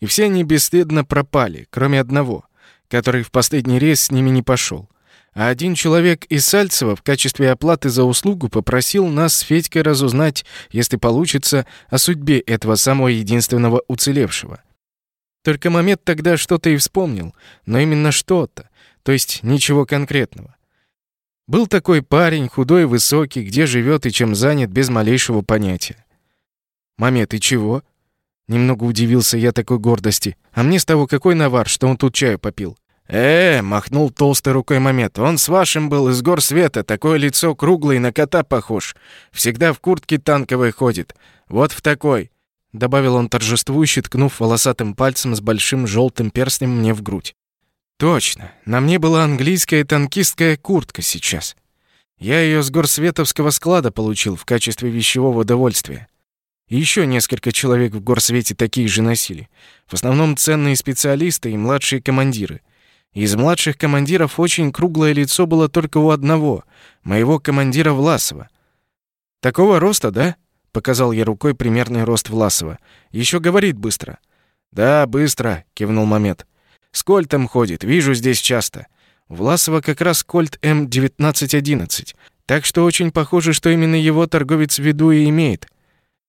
и все они бесследно пропали, кроме одного, который в последний рейс с ними не пошел. А один человек из Сальцева в качестве оплаты за услугу попросил нас с Федькой разузнать, если получится, о судьбе этого самого единственного уцелевшего. Только момент тогда что-то и вспомнил, но именно что-то, то есть ничего конкретного. Был такой парень, худой, высокий, где живет и чем занят, без малейшего понятия. «Маме, ты чего?» Немного удивился я такой гордости. «А мне с того какой навар, что он тут чаю попил?» «Э, -э махнул толстой рукой Мамед. «Он с вашим был из гор света, такое лицо круглое, на кота похож. Всегда в куртке танковой ходит. Вот в такой». Добавил он торжествующе, ткнув волосатым пальцем с большим желтым перстнем мне в грудь. Точно, на мне была английская танкистская куртка сейчас. Я ее с горсветовского склада получил в качестве вещевого удовольствия. И еще несколько человек в горсвете такие же носили. В основном ценные специалисты и младшие командиры. Из младших командиров очень круглое лицо было только у одного, моего командира Власова. «Такого роста, да?» — показал я рукой примерный рост Власова. Еще говорит быстро». «Да, быстро», — кивнул Мамед. С кольтом ходит, вижу здесь часто. Власова как раз кольт М1911. Так что очень похоже, что именно его торговец в виду и имеет.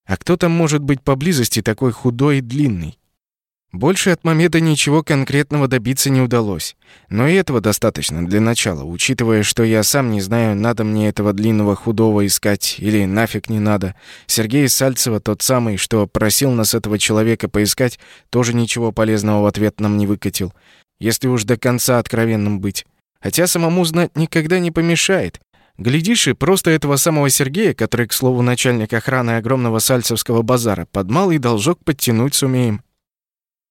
А кто там может быть поблизости такой худой и длинный? Больше от Мамеда ничего конкретного добиться не удалось. Но и этого достаточно для начала, учитывая, что я сам не знаю, надо мне этого длинного худого искать или нафиг не надо. Сергей Сальцева, тот самый, что просил нас этого человека поискать, тоже ничего полезного в ответ нам не выкатил. Если уж до конца откровенным быть. Хотя самому знать никогда не помешает. Глядишь, и просто этого самого Сергея, который, к слову, начальник охраны огромного сальцевского базара, под малый должок подтянуть сумеем.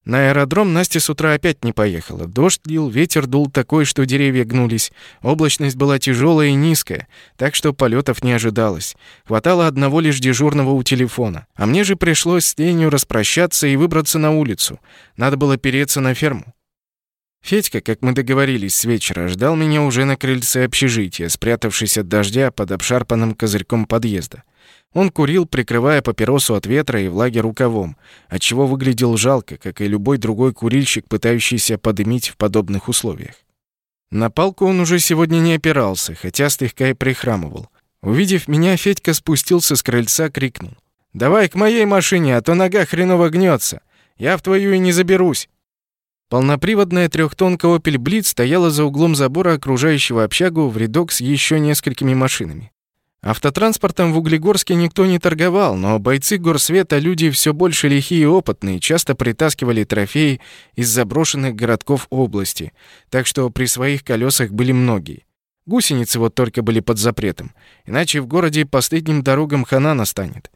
На аэродром Настя с утра опять не поехала. Дождь лил, ветер дул такой, что деревья гнулись. Облачность была тяжелая и низкая, так что полетов не ожидалось. Хватало одного лишь дежурного у телефона. А мне же пришлось с тенью распрощаться и выбраться на улицу. Надо было переться на ферму. Федька, как мы договорились с вечера, ждал меня уже на крыльце общежития, спрятавшись от дождя под обшарпанным козырьком подъезда. Он курил, прикрывая папиросу от ветра и влаги рукавом, отчего выглядел жалко, как и любой другой курильщик, пытающийся подымить в подобных условиях. На палку он уже сегодня не опирался, хотя слегка и прихрамывал. Увидев меня, Федька спустился с крыльца, крикнул. «Давай к моей машине, а то нога хреново гнется. Я в твою и не заберусь». Полноприводная трехтонка Opel Blitz стояла за углом забора окружающего общагу в рядок с еще несколькими машинами. Автотранспортом в Углегорске никто не торговал, но бойцы горсвета люди все больше лихие и опытные, часто притаскивали трофеи из заброшенных городков области, так что при своих колесах были многие. Гусеницы вот только были под запретом, иначе в городе последним дорогам хана настанет.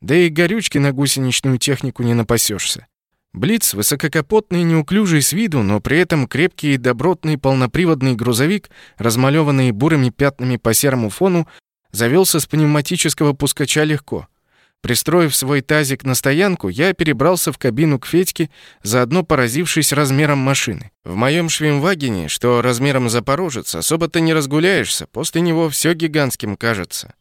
Да и горючки на гусеничную технику не напасешься. Блиц, высококапотный неуклюжий с виду, но при этом крепкий и добротный полноприводный грузовик, размалеванный бурыми пятнами по серому фону, Завелся с пневматического пускача легко. Пристроив свой тазик на стоянку, я перебрался в кабину к Федьке, заодно поразившись размером машины. В моем швимвагене, что размером Запорожец, особо-то не разгуляешься, после него все гигантским кажется.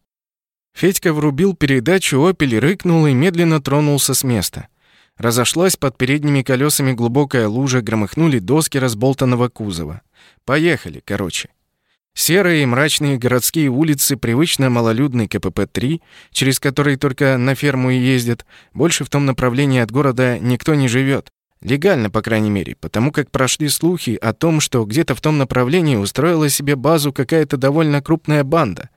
Федька врубил передачу, «Опель» рыкнул и медленно тронулся с места. Разошлась под передними колесами глубокая лужа, громыхнули доски разболтанного кузова. Поехали, короче. Серые и мрачные городские улицы, привычно малолюдный КПП-3, через который только на ферму и ездят, больше в том направлении от города никто не живет. Легально, по крайней мере, потому как прошли слухи о том, что где-то в том направлении устроила себе базу какая-то довольно крупная банда.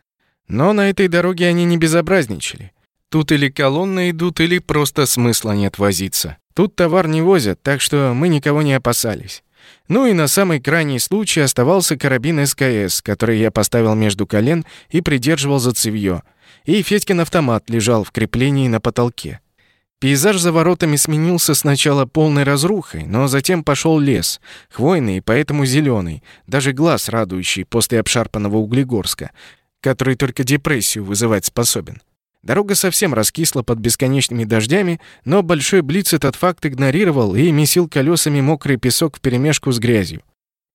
Но на этой дороге они не безобразничали. Тут или колонны идут, или просто смысла нет возиться. Тут товар не возят, так что мы никого не опасались. Ну и на самый крайний случай оставался карабин СКС, который я поставил между колен и придерживал за цевьё. И Федькин автомат лежал в креплении на потолке. Пейзаж за воротами сменился сначала полной разрухой, но затем пошел лес, хвойный и поэтому зеленый, даже глаз радующий после обшарпанного Углегорска, который только депрессию вызывать способен. Дорога совсем раскисла под бесконечными дождями, но Большой Блиц этот факт игнорировал и месил колесами мокрый песок вперемешку с грязью.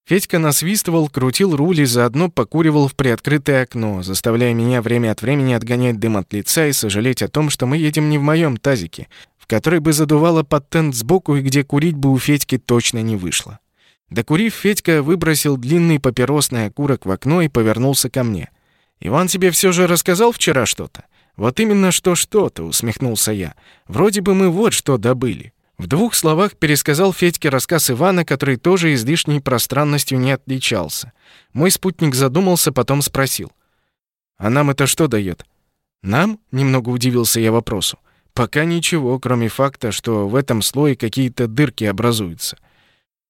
Федька насвистывал, крутил руль и заодно покуривал в приоткрытое окно, заставляя меня время от времени отгонять дым от лица и сожалеть о том, что мы едем не в моем тазике, в который бы задувало под тент сбоку и где курить бы у Федьки точно не вышло. Докурив, Федька выбросил длинный папиросный окурок в окно и повернулся ко мне. «Иван тебе все же рассказал вчера что-то?» «Вот именно что что-то», — усмехнулся я. «Вроде бы мы вот что добыли». В двух словах пересказал Федьке рассказ Ивана, который тоже излишней пространностью не отличался. Мой спутник задумался, потом спросил. «А нам это что дает?» «Нам?» — немного удивился я вопросу. «Пока ничего, кроме факта, что в этом слое какие-то дырки образуются.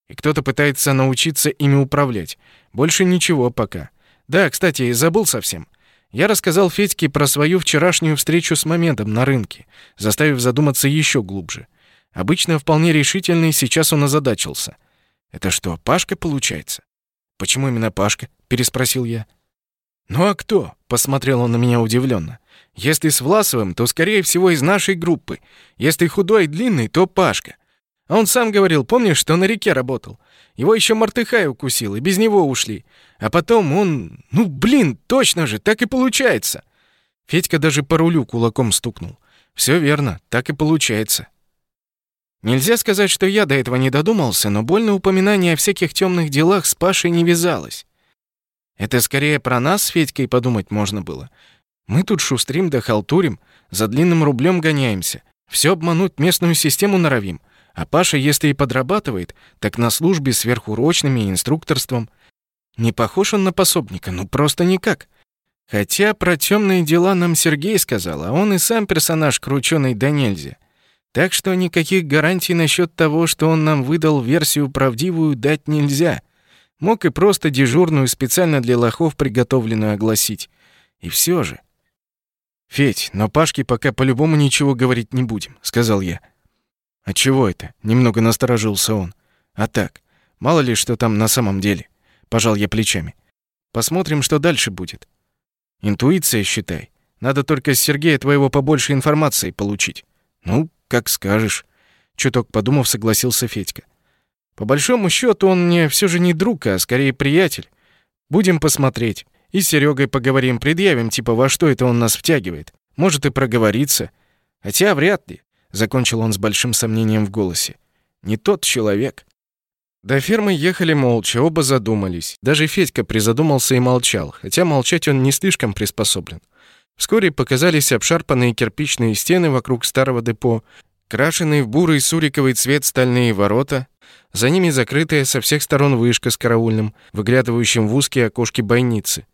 И кто-то пытается научиться ими управлять. Больше ничего пока. Да, кстати, забыл совсем. Я рассказал Федьке про свою вчерашнюю встречу с Моментом на рынке, заставив задуматься еще глубже. Обычно вполне решительный, сейчас он озадачился. «Это что, Пашка получается?» «Почему именно Пашка?» — переспросил я. «Ну а кто?» — посмотрел он на меня удивленно. «Если с Власовым, то, скорее всего, из нашей группы. Если худой и длинный, то Пашка. А он сам говорил, помнишь, что на реке работал? Его еще Мартыхай укусил, и без него ушли. А потом он... Ну, блин, точно же, так и получается. Федька даже по рулю кулаком стукнул. Все верно, так и получается. Нельзя сказать, что я до этого не додумался, но больно упоминание о всяких темных делах с Пашей не вязалось. Это скорее про нас с Федькой подумать можно было. Мы тут шустрим да халтурим, за длинным рублем гоняемся. Все обмануть местную систему норовим. А Паша, если и подрабатывает, так на службе сверхурочными и инструкторством — не похож он на пособника, ну просто никак. Хотя про темные дела нам Сергей сказал, а он и сам персонаж крученый да нельзя. Так что никаких гарантий насчет того, что он нам выдал версию правдивую, дать нельзя. Мог и просто дежурную специально для лохов приготовленную огласить. И все же... «Федь, но Пашке пока по-любому ничего говорить не будем», — сказал я. «А чего это?» — немного насторожился он. «А так, мало ли что там на самом деле». Пожал я плечами. «Посмотрим, что дальше будет. Интуиция, считай. Надо только с Сергея твоего побольше информации получить». «Ну, как скажешь». Чуток подумав, согласился Федька. «По большому счету он мне все же не друг, а скорее приятель. Будем посмотреть. И с Серегой поговорим, предъявим, типа, во что это он нас втягивает. Может, и проговорится. Хотя вряд ли. Закончил он с большим сомнением в голосе. Не тот человек. До фермы ехали молча, оба задумались. Даже Федька призадумался и молчал, хотя молчать он не слишком приспособлен. Вскоре показались обшарпанные кирпичные стены вокруг старого депо, крашеные в бурый суриковый цвет стальные ворота, за ними закрытая со всех сторон вышка с караульным, выглядывающим в узкие окошки бойницы.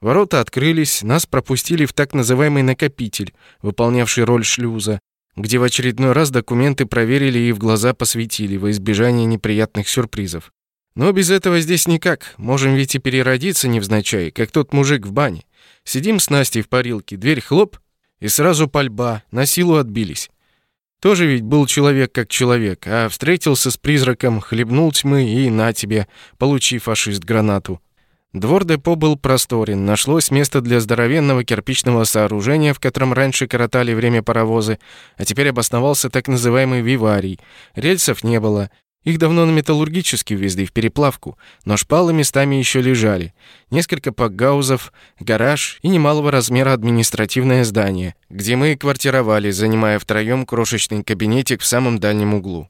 Ворота открылись, нас пропустили в так называемый накопитель, выполнявший роль шлюза, где в очередной раз документы проверили и в глаза посветили во избежание неприятных сюрпризов. Но без этого здесь никак. Можем ведь и переродиться невзначай, как тот мужик в бане. Сидим с Настей в парилке, дверь хлоп, и сразу пальба, на силу отбились. Тоже ведь был человек как человек, а встретился с призраком, хлебнул тьмы и на тебе, получи фашист гранату. Двор депо был просторен, нашлось место для здоровенного кирпичного сооружения, в котором раньше коротали время паровозы, а теперь обосновался так называемый виварий. Рельсов не было, их давно на металлургический везли в переплавку, но шпалы местами еще лежали. Несколько пакгаузов, гараж и немалого размера административное здание, где мы и квартировали, занимая втроем крошечный кабинетик в самом дальнем углу.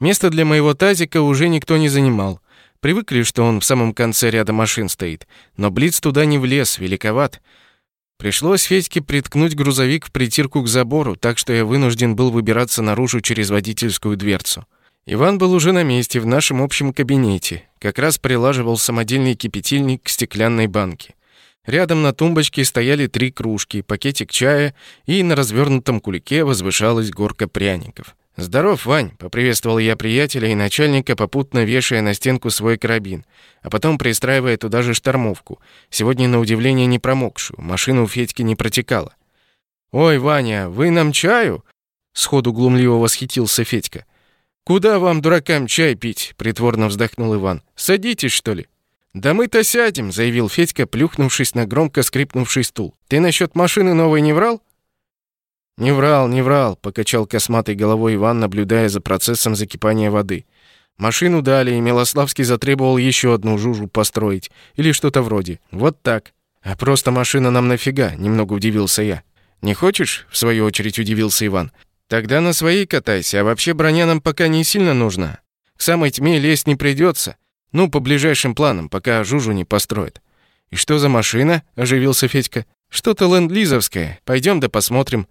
Место для моего тазика уже никто не занимал. Привыкли, что он в самом конце ряда машин стоит. Но Блиц туда не влез, великоват. Пришлось Федьке приткнуть грузовик в притирку к забору, так что я вынужден был выбираться наружу через водительскую дверцу. Иван был уже на месте, в нашем общем кабинете. Как раз прилаживал самодельный кипятильник к стеклянной банке. Рядом на тумбочке стояли три кружки, пакетик чая, и на развернутом кулике возвышалась горка пряников. «Здоров, Вань!» — поприветствовал я приятеля и начальника, попутно вешая на стенку свой карабин, а потом пристраивая туда же штормовку. Сегодня, на удивление, не промокшую, машина у Федьки не протекала. «Ой, Ваня, вы нам чаю?» — сходу глумливо восхитился Федька. «Куда вам, дуракам, чай пить?» — притворно вздохнул Иван. «Садитесь, что ли?» «Да мы-то сядем», — заявил Федька, плюхнувшись на громко скрипнувший стул. «Ты насчет машины новой не врал?» «Не врал, не врал», — покачал косматой головой Иван, наблюдая за процессом закипания воды. «Машину дали, и Милославский затребовал еще одну жужу построить. Или что-то вроде. Вот так. А просто машина нам нафига?» — немного удивился я. «Не хочешь?» — в свою очередь удивился Иван. «Тогда на своей катайся, а вообще броня нам пока не сильно нужна. К самой тьме лезть не придется. Ну, по ближайшим планам, пока жужу не построят». «И что за машина?» — оживился Федька. «Что-то ленд-лизовское. Пойдем да посмотрим».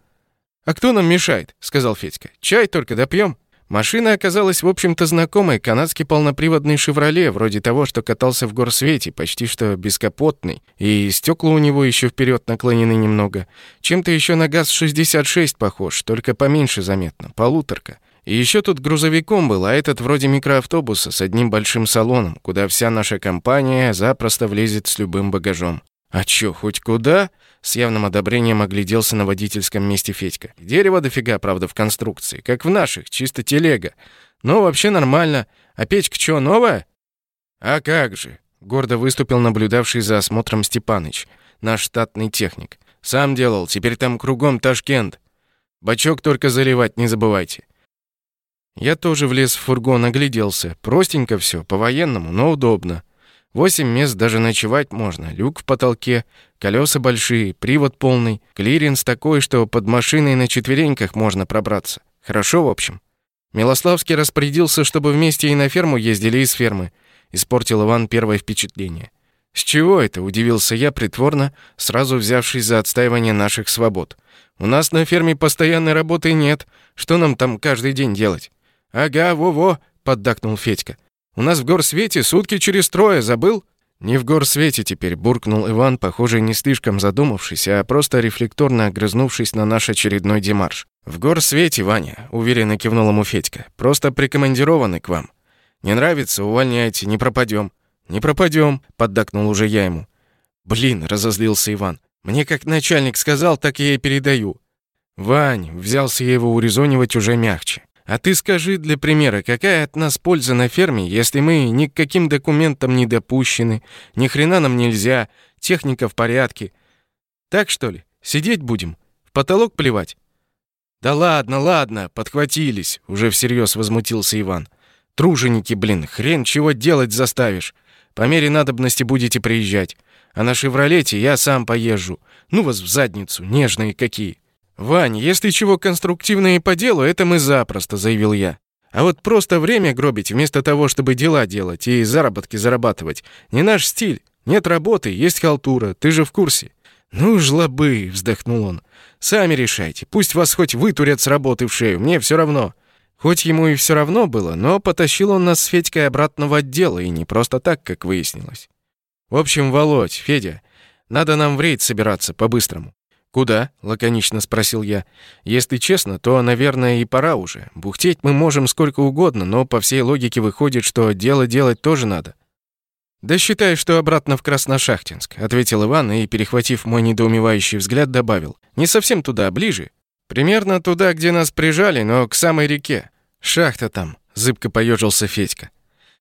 «А кто нам мешает?» — сказал Федька. «Чай только допьем». Машина оказалась, в общем-то, знакомой. Канадский полноприводный «Шевроле», вроде того, что катался в горсвете, почти что бескапотный. И стекла у него еще вперед наклонены немного. Чем-то еще на ГАЗ-66 похож, только поменьше заметно. Полуторка. И еще тут грузовиком был, а этот вроде микроавтобуса с одним большим салоном, куда вся наша компания запросто влезет с любым багажом. «А чё, хоть куда?» С явным одобрением огляделся на водительском месте Федька. Дерево дофига, правда, в конструкции, как в наших, чисто телега. Но вообще нормально. А печка чё, новая? А как же, гордо выступил наблюдавший за осмотром Степаныч, наш штатный техник. Сам делал, теперь там кругом Ташкент. Бачок только заливать не забывайте. Я тоже влез в фургон, огляделся. Простенько все, по-военному, но удобно. Восемь мест даже ночевать можно. Люк в потолке, колеса большие, привод полный, клиренс такой, что под машиной на четвереньках можно пробраться. Хорошо, в общем. Милославский распорядился, чтобы вместе и на ферму ездили из фермы. Испортил Иван первое впечатление. «С чего это?» – удивился я притворно, сразу взявшись за отстаивание наших свобод. «У нас на ферме постоянной работы нет. Что нам там каждый день делать?» «Ага, во-во!» – поддакнул Федька. У нас в горсвете сутки через трое, забыл?» «Не в горсвете теперь», — буркнул Иван, похоже, не слишком задумавшись, а просто рефлекторно огрызнувшись на наш очередной демарш. «В горсвете, Ваня», — уверенно кивнул ему Федька. «Просто прикомандированы к вам. Не нравится, увольняйте, не пропадем». «Не пропадем», — поддакнул уже я ему. «Блин», — разозлился Иван. Мне как начальник сказал, так я и передаю. Вань, взялся я его урезонивать уже мягче. А ты скажи для примера, какая от нас польза на ферме, если мы ни к каким документам не допущены, ни хрена нам нельзя, техника в порядке. Так что ли? Сидеть будем? В потолок плевать? Да ладно, ладно, подхватились, уже всерьез возмутился Иван. Труженики, блин, хрен чего делать заставишь. По мере надобности будете приезжать. А на «Шевролете» я сам поезжу. Ну вас в задницу, нежные какие. Вань, если чего конструктивное по делу, это мы запросто, заявил я. А вот просто время гробить вместо того, чтобы дела делать и заработки зарабатывать, не наш стиль. Нет работы, есть халтура, ты же в курсе. Ну, жлобы, вздохнул он. Сами решайте. Пусть вас хоть вытурят с работы в шею, мне все равно. Хоть ему и все равно было, но потащил он нас с Федькой обратно в отдел, и не просто так, как выяснилось. В общем, Володь, Федя, надо нам в рейд собираться по-быстрому. Куда? лаконично спросил я. Если честно, то, наверное, и пора уже. Бухтеть мы можем сколько угодно, но по всей логике выходит, что дело делать тоже надо. Да считай, что обратно в Красношахтинск, ответил Иван и, перехватив мой недоумевающий взгляд, добавил: не совсем туда, ближе. Примерно туда, где нас прижали, но к самой реке. Шахта там, зыбко поежился Федька.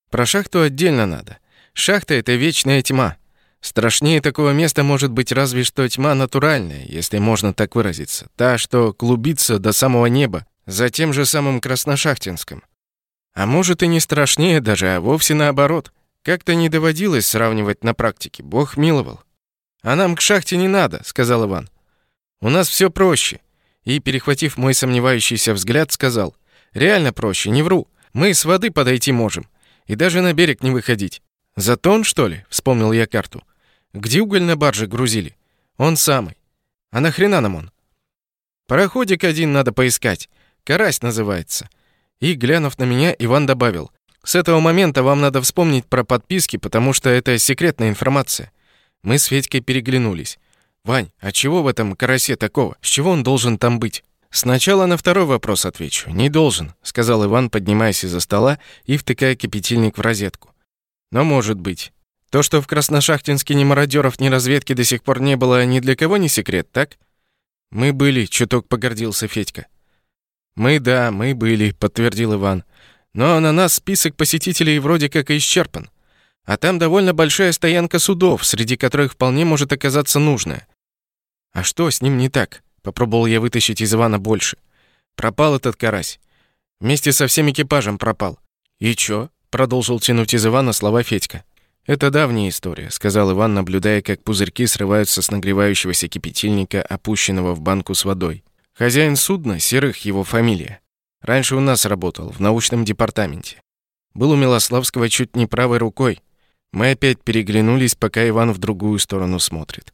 Про шахту отдельно надо. Шахта — это вечная тьма. Страшнее такого места может быть разве что тьма натуральная, если можно так выразиться. Та, что клубится до самого неба, за тем же самым Красношахтинском. А может и не страшнее даже, а вовсе наоборот. Как-то не доводилось сравнивать на практике, Бог миловал. «А нам к шахте не надо», — сказал Иван. «У нас все проще». И, перехватив мой сомневающийся взгляд, сказал. «Реально проще, не вру. Мы с воды подойти можем. И даже на берег не выходить. «Затон, что ли?» — вспомнил я карту. «Где уголь на барже грузили?» «Он самый. А нахрена нам он?» «Пароходик один надо поискать. Карась называется». И, глянув на меня, Иван добавил. «С этого момента вам надо вспомнить про подписки, потому что это секретная информация». Мы с Федькой переглянулись. «Вань, а чего в этом карасе такого? С чего он должен там быть?» «Сначала на второй вопрос отвечу. Не должен», — сказал Иван, поднимаясь из-за стола и втыкая кипятильник в розетку. Но может быть. То, что в Красношахтинске ни мародеров, ни разведки до сих пор не было, ни для кого не секрет, так? Мы были, чуток погордился Федька. Мы, да, мы были, подтвердил Иван. Но на нас список посетителей вроде как исчерпан. А там довольно большая стоянка судов, среди которых вполне может оказаться нужное. А что с ним не так? Попробовал я вытащить из Ивана больше. Пропал этот карась. Вместе со всем экипажем пропал. И чё? продолжил тянуть из Ивана слова Федька. Это давняя история, сказал Иван, наблюдая, как пузырьки срываются с нагревающегося кипятильника, опущенного в банку с водой. Хозяин судна Серых его фамилия. Раньше у нас работал в научном департаменте. Был у Милославского чуть не правой рукой. Мы опять переглянулись, пока Иван в другую сторону смотрит.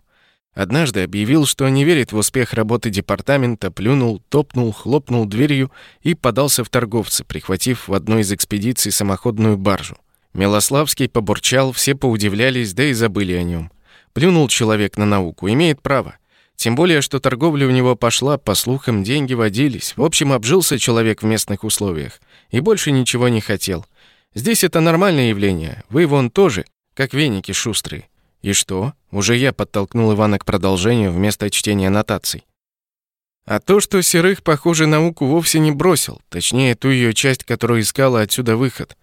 Однажды объявил, что не верит в успех работы департамента, плюнул, топнул, хлопнул дверью и подался в торговцы, прихватив в одной из экспедиций самоходную баржу. Милославский побурчал, все поудивлялись, да и забыли о нем. Плюнул человек на науку, имеет право. Тем более, что торговля у него пошла, по слухам, деньги водились. В общем, обжился человек в местных условиях и больше ничего не хотел. Здесь это нормальное явление. Вы вон тоже, как веники шустрые. И что? Уже я подтолкнул Ивана к продолжению вместо чтения нотаций. А то, что Серых, похоже, науку вовсе не бросил, точнее, ту ее часть, которая искала отсюда выход,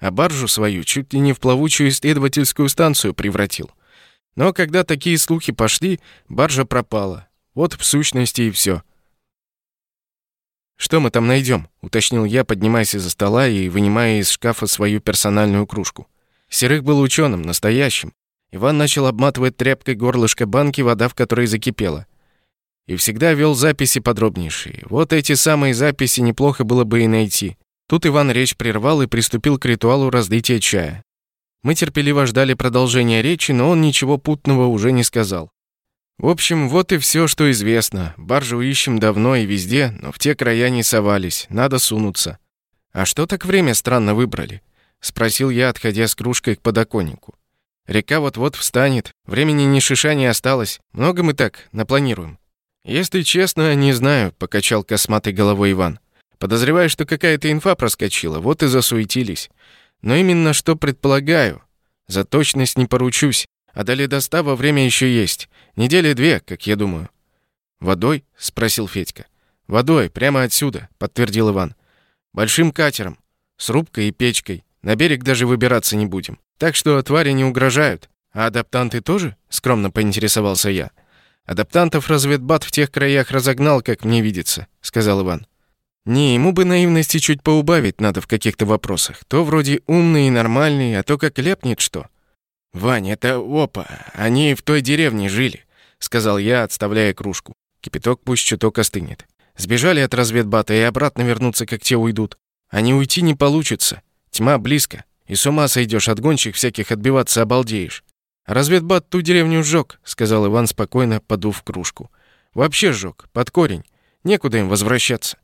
а баржу свою чуть ли не в плавучую исследовательскую станцию превратил. Но когда такие слухи пошли, баржа пропала. Вот в сущности и все. «Что мы там найдем? уточнил я, поднимаясь из-за стола и вынимая из шкафа свою персональную кружку. Серых был ученым, настоящим, Иван начал обматывать тряпкой горлышко банки, вода в которой закипела. И всегда вел записи подробнейшие. Вот эти самые записи неплохо было бы и найти. Тут Иван речь прервал и приступил к ритуалу разлития чая. Мы терпеливо ждали продолжения речи, но он ничего путного уже не сказал. В общем, вот и все, что известно. Баржу ищем давно и везде, но в те края не совались, надо сунуться. А что так время странно выбрали? спросил я, отходя с кружкой к подоконнику. Река вот-вот встанет, времени ни шиша не осталось. Много мы так напланируем. Если честно, не знаю, покачал косматой головой Иван. Подозреваю, что какая-то инфа проскочила, вот и засуетились. Но именно что предполагаю. За точность не поручусь. А до ледостава время еще есть. Недели две, как я думаю». «Водой?» — спросил Федька. «Водой, прямо отсюда», — подтвердил Иван. «Большим катером, с рубкой и печкой. На берег даже выбираться не будем. Так что твари не угрожают. А адаптанты тоже?» — скромно поинтересовался я. «Адаптантов разведбат в тех краях разогнал, как мне видится», — сказал Иван. «Не, ему бы наивности чуть поубавить надо в каких-то вопросах. То вроде умный и нормальный, а то как ляпнет что». «Вань, это опа, они в той деревне жили», — сказал я, отставляя кружку. Кипяток пусть чуток остынет. Сбежали от разведбата и обратно вернуться, как те уйдут. Не уйти не получится. Тьма близко. И с ума сойдешь от гонщик всяких отбиваться обалдеешь. «Разведбат ту деревню сжег», — сказал Иван спокойно, подув кружку. «Вообще сжег, под корень. Некуда им возвращаться».